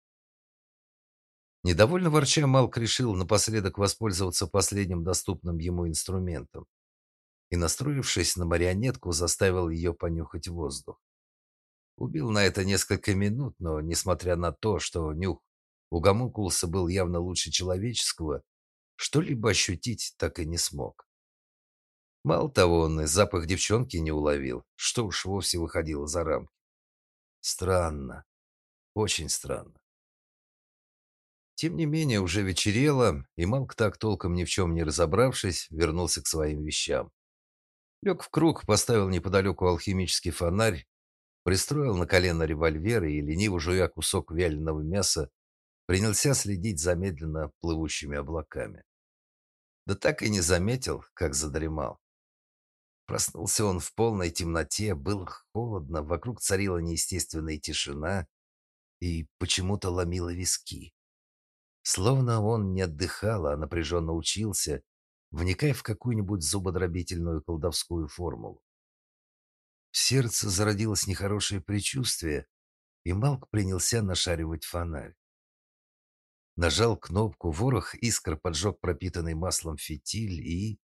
Недовольно ворча, Малк решил напоследок воспользоваться последним доступным ему инструментом и, настроившись на марионетку, заставил ее понюхать воздух. Убил на это несколько минут, но, несмотря на то, что нюх у гомункулуса был явно лучше человеческого, что-либо ощутить так и не смог. Мало того, он и запах девчонки не уловил, что уж вовсе выходило за рамки. Странно. Очень странно. Тем не менее, уже вечерело, и Малк так толком ни в чем не разобравшись, вернулся к своим вещам. Лег в круг, поставил неподалеку алхимический фонарь, пристроил на колено револьвер и, лениво жуя кусок вяленого мяса, принялся следить за медленно плывущими облаками. Да так и не заметил, как задремал. Проснулся он в полной темноте, было холодно, вокруг царила неестественная тишина и почему-то ломило виски. Словно он не отдыхал, а напряженно учился, вникая в какую-нибудь зубодробительную колдовскую формулу. В сердце зародилось нехорошее предчувствие, и Малк принялся нашаривать фонарь. Нажал кнопку, ворох искр поджег пропитанный маслом фитиль и...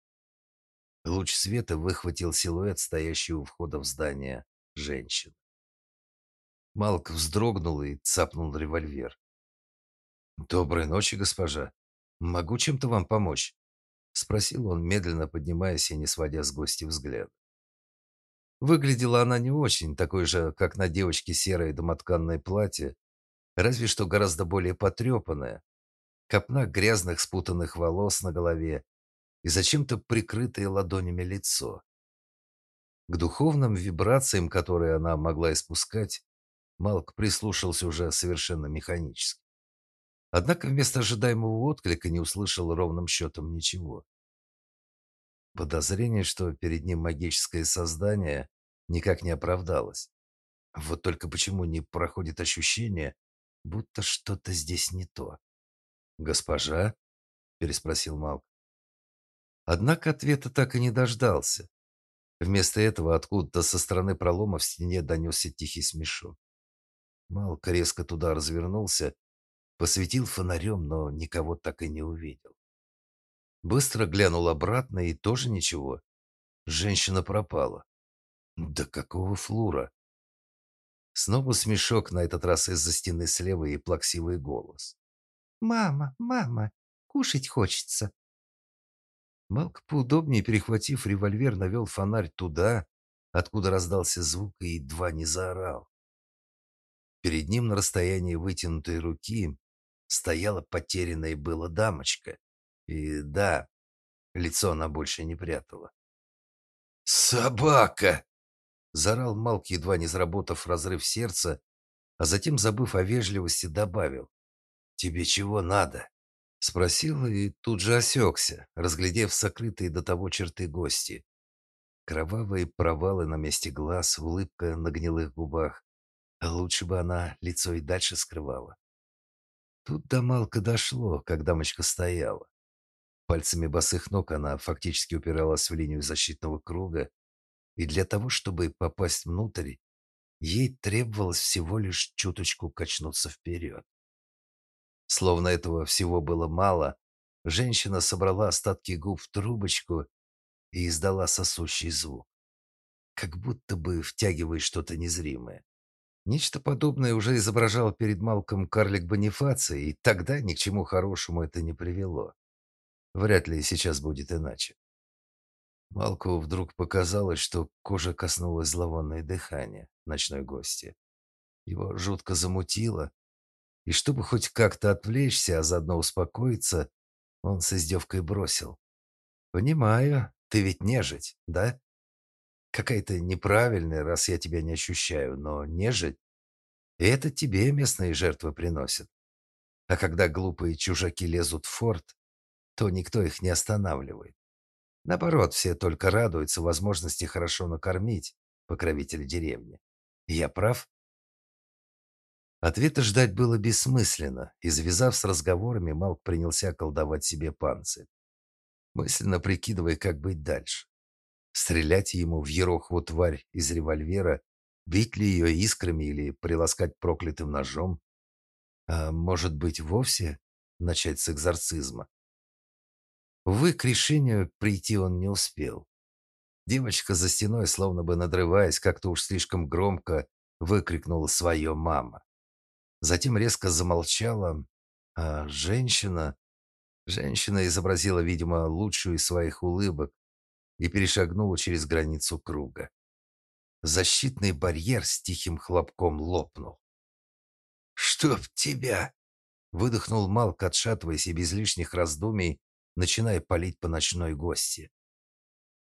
Луч света выхватил силуэт стоящего у входа в здание женщины. Малк вздрогнул и цапнул револьвер. «Доброй ночи, госпожа. Могу чем-то вам помочь?» Спросил он, медленно поднимаясь и не сводя с гостя взгляд. Выглядела она не очень, такой же, как на девочке серое домотканное платье, разве что гораздо более потрепанное. Копна грязных спутанных волос на голове и зачем-то прикрытое ладонями лицо. К духовным вибрациям, которые она могла испускать, Малк прислушался уже совершенно механически. Однако вместо ожидаемого отклика не услышал ровным счетом ничего. Подозрение, что перед ним магическое создание, никак не оправдалось. Вот только почему не проходит ощущение, будто что-то здесь не то. «Госпожа?» – переспросил Малк. Однако ответа так и не дождался. Вместо этого откуда-то со стороны пролома в стене донесся тихий смешок. Малк резко туда развернулся Посветил фонарем, но никого так и не увидел. Быстро глянул обратно и тоже ничего. Женщина пропала. Да какого флура? Снова смешок, на этот раз из-за стены слева и плаксивый голос. «Мама, мама, кушать хочется». Малк, поудобнее перехватив револьвер, навел фонарь туда, откуда раздался звук и едва не заорал. Перед ним на расстоянии вытянутой руки стояла потерянная была дамочка. И да, лицо она больше не прятала. «Собака!» – заорал Малк, едва не заработав разрыв сердца, а затем, забыв о вежливости, добавил. «Тебе чего надо?» – спросил и тут же осекся, разглядев сокрытые до того черты гости. Кровавые провалы на месте глаз, улыбка на гнилых губах. Лучше бы она лицо и дальше скрывала. Тут до Малка дошло, как дамочка стояла. Пальцами босых ног она фактически упиралась в линию защитного круга, и для того, чтобы попасть внутрь, ей требовалось всего лишь чуточку качнуться вперед. Словно этого всего было мало, женщина собрала остатки губ в трубочку и издала сосущий звук. Как будто бы втягивая что-то незримое. Нечто подобное уже изображал перед Малком карлик Бонифаций, и тогда ни к чему хорошему это не привело. Вряд ли сейчас будет иначе. Малку вдруг показалось, что кожа коснулась зловонное дыхание ночной гости. Его жутко замутило, и чтобы хоть как-то отвлечься, а заодно успокоиться, он с издевкой бросил. «Понимаю, ты ведь нежить, да? Какая-то неправильная, раз я тебя не ощущаю, но нежить. И это тебе местные жертвы приносят. А когда глупые чужаки лезут в форт, то никто их не останавливает. Наоборот, все только радуются возможности хорошо накормить покровителя деревни. Я прав? Ответа ждать было бессмысленно, и, завязав с разговорами, Малк принялся колдовать себе панцирь, мысленно прикидывая, как быть дальше. Стрелять ему в ерохову тварь из револьвера, бить ли ее искрами или приласкать проклятым ножом? А может быть, вовсе начать с экзорцизма? Увы, к решению прийти он не успел. Девочка за стеной, словно бы надрываясь, как-то уж слишком громко выкрикнула свое «мама». Затем резко замолчала, а женщина... Женщина изобразила, видимо, лучшую из своих улыбок и перешагнула через границу круга. Защитный барьер с тихим хлопком лопнул. «Чтоб тебя!» — выдохнул Малк, отшатываясь и без лишних раздумий начиная палить по ночной гости.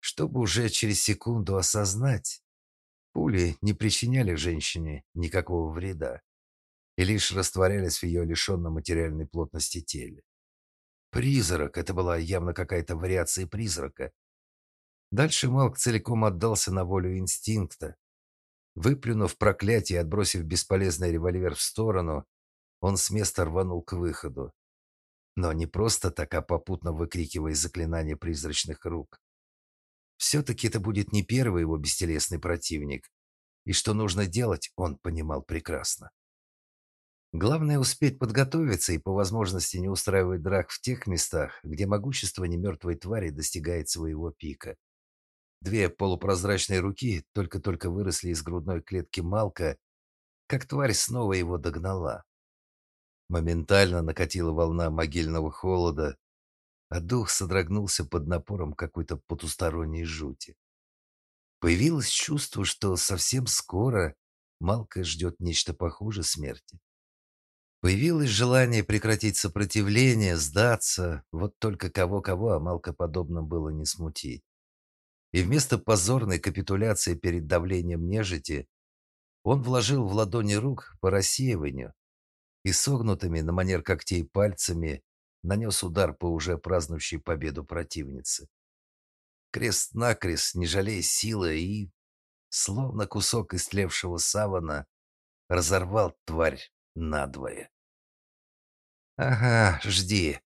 Чтобы уже через секунду осознать, пули не причиняли женщине никакого вреда и лишь растворялись в ее лишенном материальной плотности теле. Призрак, это была явно какая-то вариация призрака. Дальше Малк целиком отдался на волю инстинкта. Выплюнув проклятие и отбросив бесполезный револьвер в сторону, он с места рванул к выходу. Но не просто так, а попутно выкрикивая заклинания призрачных рук. Все-таки это будет не первый его бестелесный противник. И что нужно делать, он понимал прекрасно. Главное успеть подготовиться и по возможности не устраивать драк в тех местах, где могущество немертвой твари достигает своего пика. Две полупрозрачные руки только-только выросли из грудной клетки Малка, как тварь снова его догнала. Моментально накатила волна могильного холода, а дух содрогнулся под напором какой-то потусторонней жути. Появилось чувство, что совсем скоро Малка ждет нечто похуже смерти. Появилось желание прекратить сопротивление, сдаться, вот только кого-кого, а Малка подобно было не смутить. И вместо позорной капитуляции перед давлением нежити он вложил в ладони рук по рассеиванию, и согнутыми на манер когтей пальцами нанес удар по уже празднующей победу противнице. Крест-накрест, не жалея силы и, словно кусок истлевшего савана, разорвал тварь надвое. «Ага, жди.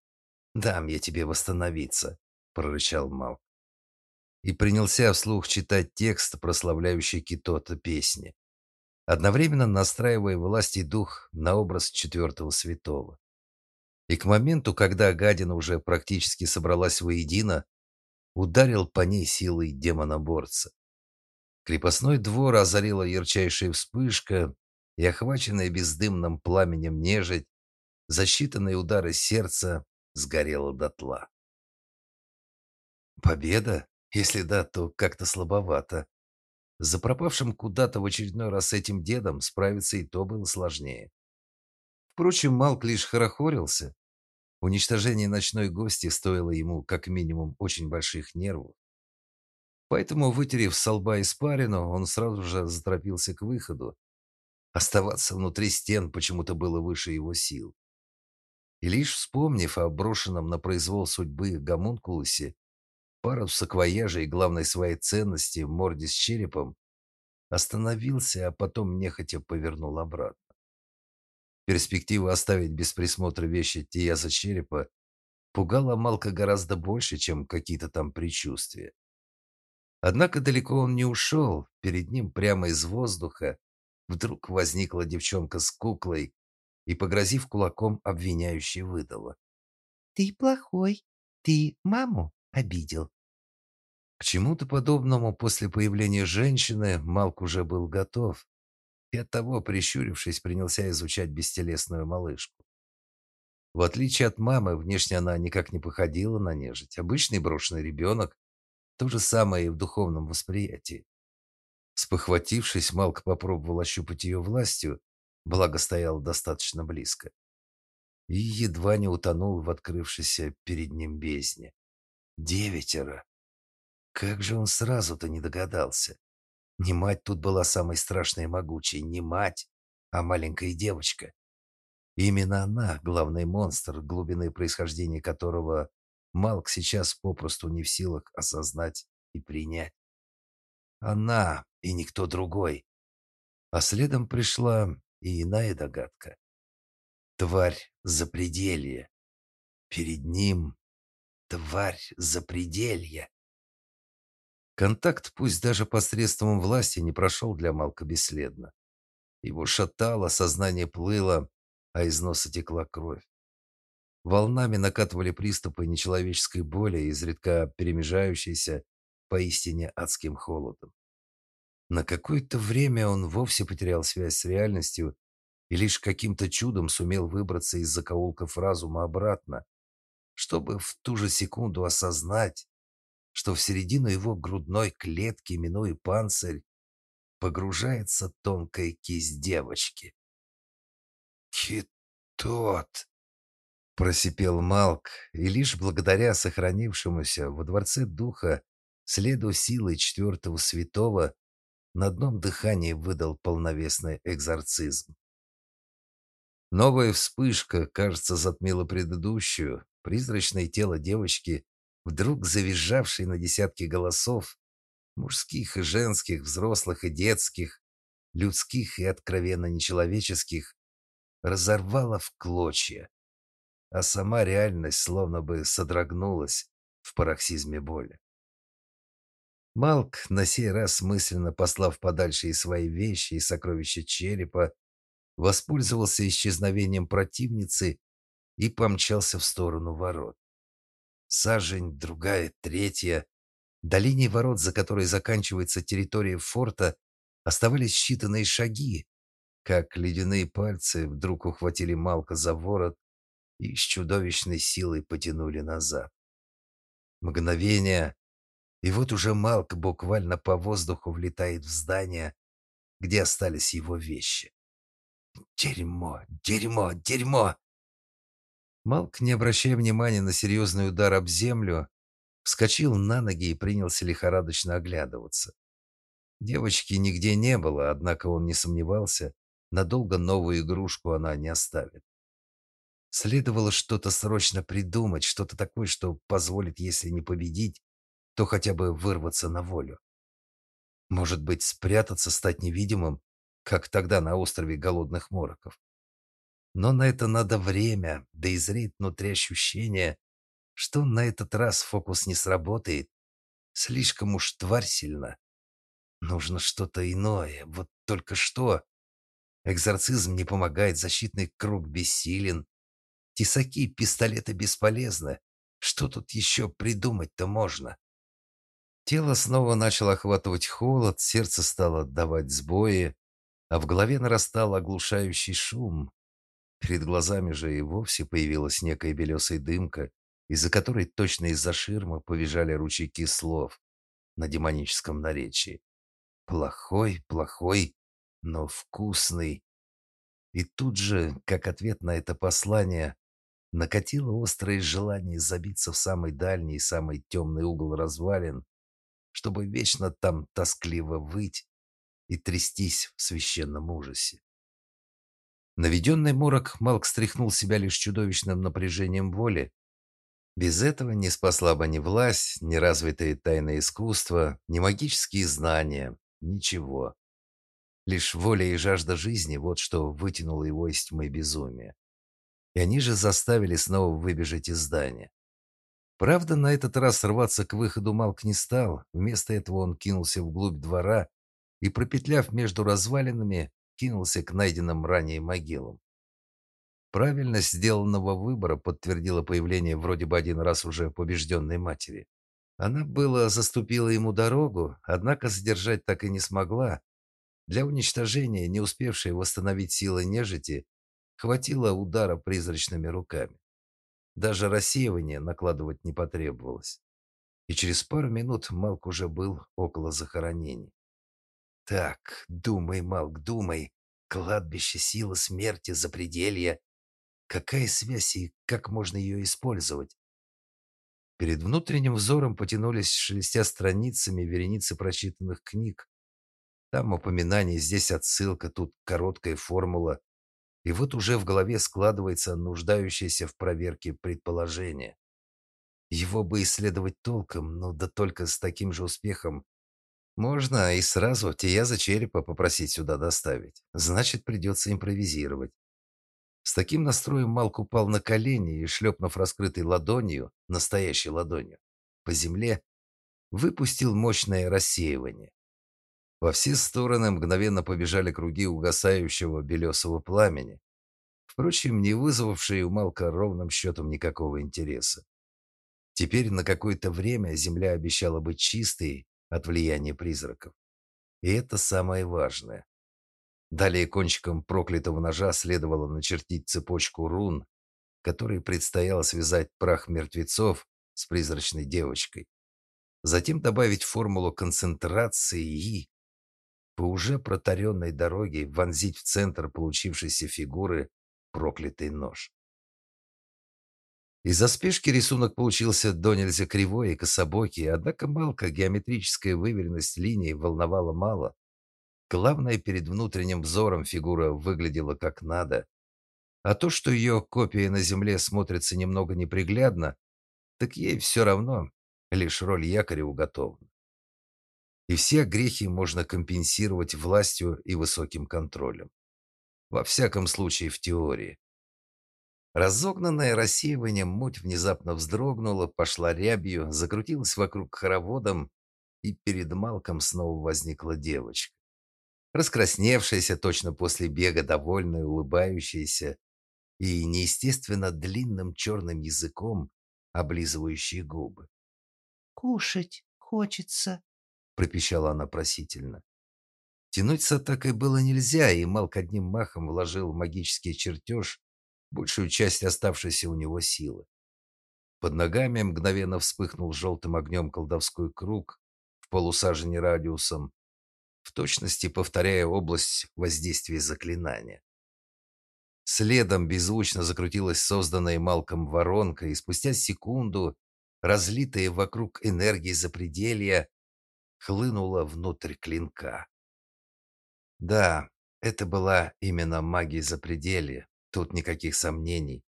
Дам я тебе восстановиться», — прорычал Мал. И принялся вслух читать текст, прославляющий Китота песни одновременно настраивая власть и дух на образ четвертого святого. И к моменту, когда гадина уже практически собралась воедино, ударил по ней силой демоноборца. Крепостной двор озарила ярчайшая вспышка, и охваченная бездымным пламенем нежить, за считанные удары сердца сгорела дотла. Победа? Если да, то как-то слабовато. За пропавшим куда-то в очередной раз этим дедом справиться и то было сложнее. Впрочем, Малк лишь хорохорился. Уничтожение ночной гости стоило ему как минимум очень больших нервов. Поэтому, вытерев с лба испарину, он сразу же заторопился к выходу. Оставаться внутри стен почему-то было выше его сил. И лишь вспомнив о брошенном на произвол судьбы гомункулусе, пару саквояжей и главной своей ценности в морде с черепом, остановился, а потом нехотя повернул обратно. Перспектива оставить без присмотра вещи Тияза черепа пугала Малка гораздо больше, чем какие-то там предчувствия. Однако далеко он не ушел. Перед ним прямо из воздуха вдруг возникла девчонка с куклой и, погрозив кулаком, обвиняющий выдала. «Ты плохой. Ты маму обидел. К чему-то подобному после появления женщины Малк уже был готов, и оттого, прищурившись, принялся изучать бестелесную малышку. В отличие от мамы, внешне она никак не походила на нежить. Обычный брошенный ребенок. То же самое и в духовном восприятии. Спохватившись, Малк попробовал ощупать ее властью, благо стоял достаточно близко. И едва не утонул в открывшейся перед ним бездне. Девятеро. Как же он сразу-то не догадался? Не мать тут была самой страшной и могучей, не мать, а маленькая девочка. именно она, главный монстр, глубины происхождения которого Малк сейчас попросту не в силах осознать и принять. Она и никто другой. А следом пришла и иная догадка. Тварь запределья. Перед ним тварь запределья. Контакт, пусть даже посредством власти, не прошел для Малка бесследно. Его шатало, сознание плыло, а из носа текла кровь. Волнами накатывали приступы нечеловеческой боли, изредка перемежающиеся поистине адским холодом. На какое-то время он вовсе потерял связь с реальностью и лишь каким-то чудом сумел выбраться из закоулков разума обратно, чтобы в ту же секунду осознать, что в середину его грудной клетки, минуя панцирь, погружается тонкая кисть девочки. «Китот!» — просипел Малк, и лишь благодаря сохранившемуся во дворце духа следу силы четвертого святого на одном дыхании выдал полновесный экзорцизм. Новая вспышка, кажется, затмила предыдущую. Призрачное тело девочки вдруг завизжавший на десятки голосов, мужских и женских, взрослых и детских, людских и откровенно нечеловеческих, разорвало в клочья, а сама реальность словно бы содрогнулась в пароксизме боли. Малк, на сей раз мысленно послав подальше и свои вещи, и сокровища черепа, воспользовался исчезновением противницы и помчался в сторону ворот сажень, другая, третья. До линии ворот, за которой заканчивается территория форта, оставались считанные шаги, как ледяные пальцы вдруг ухватили Малка за ворот и с чудовищной силой потянули назад. Мгновение, и вот уже Малк буквально по воздуху влетает в здание, где остались его вещи. Дерьмо, дерьмо, дерьмо! Малк, не обращая внимания на серьезный удар об землю, вскочил на ноги и принялся лихорадочно оглядываться. Девочки нигде не было, однако он не сомневался, надолго новую игрушку она не оставит. Следовало что-то срочно придумать, что-то такое, что позволит, если не победить, то хотя бы вырваться на волю. Может быть, спрятаться, стать невидимым, как тогда на острове голодных мороков. Но на это надо время, да и зреет внутри ощущение, что на этот раз фокус не сработает. Слишком уж тварь сильна. Нужно что-то иное, вот только что. Экзорцизм не помогает, защитный круг бессилен. Тесаки, пистолеты бесполезны. Что тут еще придумать-то можно? Тело снова начало охватывать холод, сердце стало давать сбои, а в голове нарастал оглушающий шум, Перед глазами же и вовсе появилась некая белесая дымка, из-за которой точно из-за ширмы побежали ручейки слов на демоническом наречии. Плохой, плохой, но вкусный. И тут же, как ответ на это послание, накатило острое желание забиться в самый дальний и самый темный угол развалин, чтобы вечно там тоскливо выть и трястись в священном ужасе. Наведенный морок Малк стряхнул себя лишь чудовищным напряжением воли. Без этого не спасла бы ни власть, ни развитое тайное искусство, ни магические знания, ничего. Лишь воля и жажда жизни вот что вытянуло его из тьмы безумия. И они же заставили снова выбежать из здания. Правда, на этот раз рваться к выходу Малк не стал. Вместо этого он кинулся вглубь двора и, пропетляв между развалинами, кинулся к найденным ранее могилам. Правильность сделанного выбора подтвердило появление вроде бы один раз уже побежденной матери. Она было заступила ему дорогу, однако задержать так и не смогла. Для уничтожения, не успевшей восстановить силы нежити, хватило удара призрачными руками. Даже рассеивание накладывать не потребовалось. И через пару минут Малк уже был около захоронений. Так, думай, Малк, думай. Кладбище силы смерти, запределья. Какая связь и как можно ее использовать? Перед внутренним взором потянулись, шелестя страницами, вереницы прочитанных книг. Там упоминание, здесь отсылка, тут короткая формула. И вот уже в голове складывается нуждающееся в проверке предположение. Его бы исследовать толком, но да только с таким же успехом. Можно и сразу за черепа попросить сюда доставить. Значит, придется импровизировать. С таким настроем Малк упал на колени и, шлепнув раскрытой ладонью, настоящей ладонью, по земле, выпустил мощное рассеивание. Во все стороны мгновенно побежали круги угасающего белесого пламени, впрочем, не вызвавшие у Малка ровным счетом никакого интереса. Теперь на какое-то время земля обещала быть чистой от влияния призраков. И это самое важное. Далее кончиком проклятого ножа следовало начертить цепочку рун, которой предстояло связать прах мертвецов с призрачной девочкой. Затем добавить формулу концентрации и по уже протаренной дороге вонзить в центр получившейся фигуры проклятый нож. Из-за спешки рисунок получился до нельзя кривой и кособокий, однако малка геометрическая выверенность линий волновала мало. Главное, перед внутренним взором фигура выглядела как надо. А то, что ее копия на земле смотрится немного неприглядно, так ей все равно, лишь роль якоря уготована. И все грехи можно компенсировать властью и высоким контролем. Во всяком случае, в теории. Разогнанная рассеиванием муть внезапно вздрогнула, пошла рябью, закрутилась вокруг хороводом, и перед Малком снова возникла девочка раскрасневшаяся точно после бега, довольная, улыбающаяся и неестественно длинным черным языком облизывающие губы. «Кушать хочется», — пропищала она просительно. Тянуть с атакой было нельзя, и Малк одним махом вложил в магический чертеж большую часть оставшейся у него силы. Под ногами мгновенно вспыхнул желтым огнем колдовской круг в полусажене радиусом, в точности повторяя область воздействия заклинания. Следом беззвучно закрутилась созданная Малком воронка, и спустя секунду разлитая вокруг энергии запределья хлынула внутрь клинка. Да, это была именно магия запределья, тут никаких сомнений.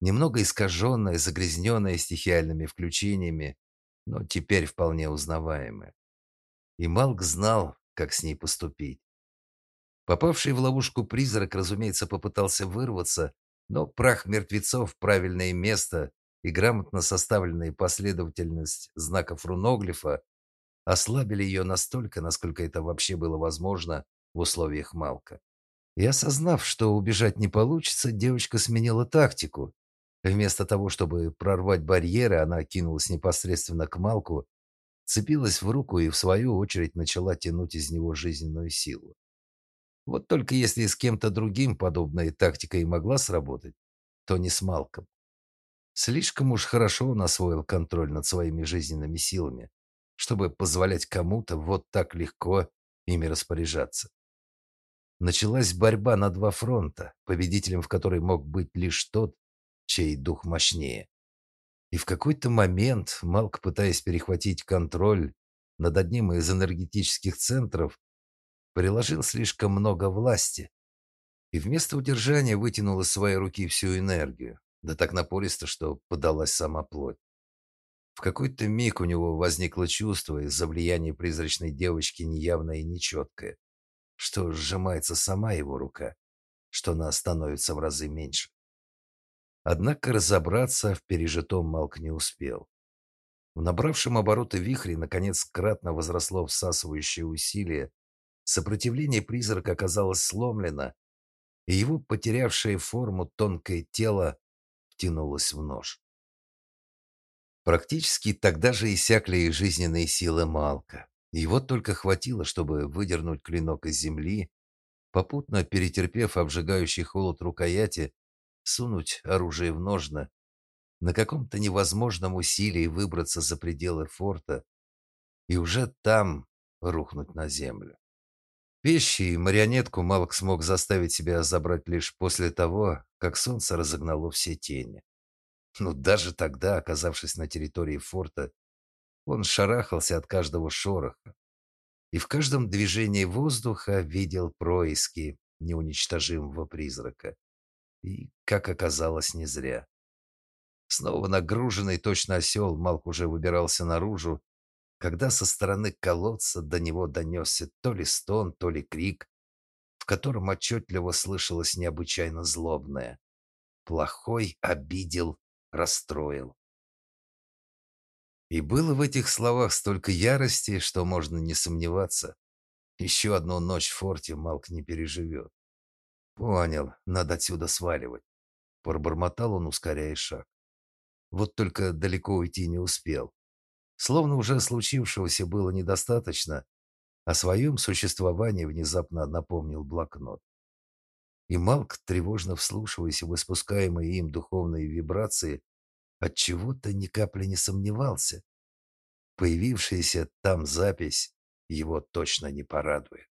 Немного искаженная, загрязненная стихиальными включениями, но теперь вполне узнаваемая. И Малк знал, как с ней поступить. Попавший в ловушку призрак, разумеется, попытался вырваться, но прах мертвецов, правильное место и грамотно составленная последовательность знаков руноглифа ослабили ее настолько, насколько это вообще было возможно в условиях Малка. И осознав, что убежать не получится, девочка сменила тактику. Вместо того, чтобы прорвать барьеры, она кинулась непосредственно к Малку цепилась в руку и в свою очередь начала тянуть из него жизненную силу. Вот только если с кем-то другим подобная тактика и могла сработать, то не с Малком. Слишком уж хорошо он освоил контроль над своими жизненными силами, чтобы позволять кому-то вот так легко ими распоряжаться. Началась борьба на два фронта, победителем в которой мог быть лишь тот, чей дух мощнее. И в какой-то момент Малк, пытаясь перехватить контроль над одним из энергетических центров, приложил слишком много власти и вместо удержания вытянул из своей руки всю энергию, да так напористо, что подалась сама плоть. В какой-то миг у него возникло чувство из-за влияния призрачной девочки неявное и нечеткое, что сжимается сама его рука, что она становится в разы меньше. Однако разобраться в пережитом Малк не успел. В набравшем обороты вихре наконец кратно возросло всасывающее усилие. Сопротивление призрака оказалось сломлено, и его потерявшее форму тонкое тело втянулось в нож. Практически тогда же иссякли и жизненные силы Малка. Его только хватило, чтобы выдернуть клинок из земли, попутно перетерпев обжигающий холод рукояти, сунуть оружие в ножны, на каком-то невозможном усилии выбраться за пределы форта и уже там рухнуть на землю. Вещи и марионетку Малк смог заставить себя забрать лишь после того, как солнце разогнало все тени. Но даже тогда, оказавшись на территории форта, он шарахался от каждого шороха и в каждом движении воздуха видел происки неуничтожимого призрака. И, как оказалось, не зря. Снова нагруженный точно осел, Малк уже выбирался наружу, когда со стороны колодца до него донесся то ли стон, то ли крик, в котором отчетливо слышалось необычайно злобное. Плохой обидел, расстроил. И было в этих словах столько ярости, что можно не сомневаться. Еще одну ночь в форте Малк не переживет. Понял, надо отсюда сваливать. Пробормотал он, ускоряя шаг. Вот только далеко уйти не успел. Словно уже случившегося было недостаточно, о своем существовании внезапно напомнил блокнот. И Малк, тревожно вслушиваясь в испускаемые им духовные вибрации, от чего-то ни капли не сомневался. Появившаяся там запись его точно не порадует.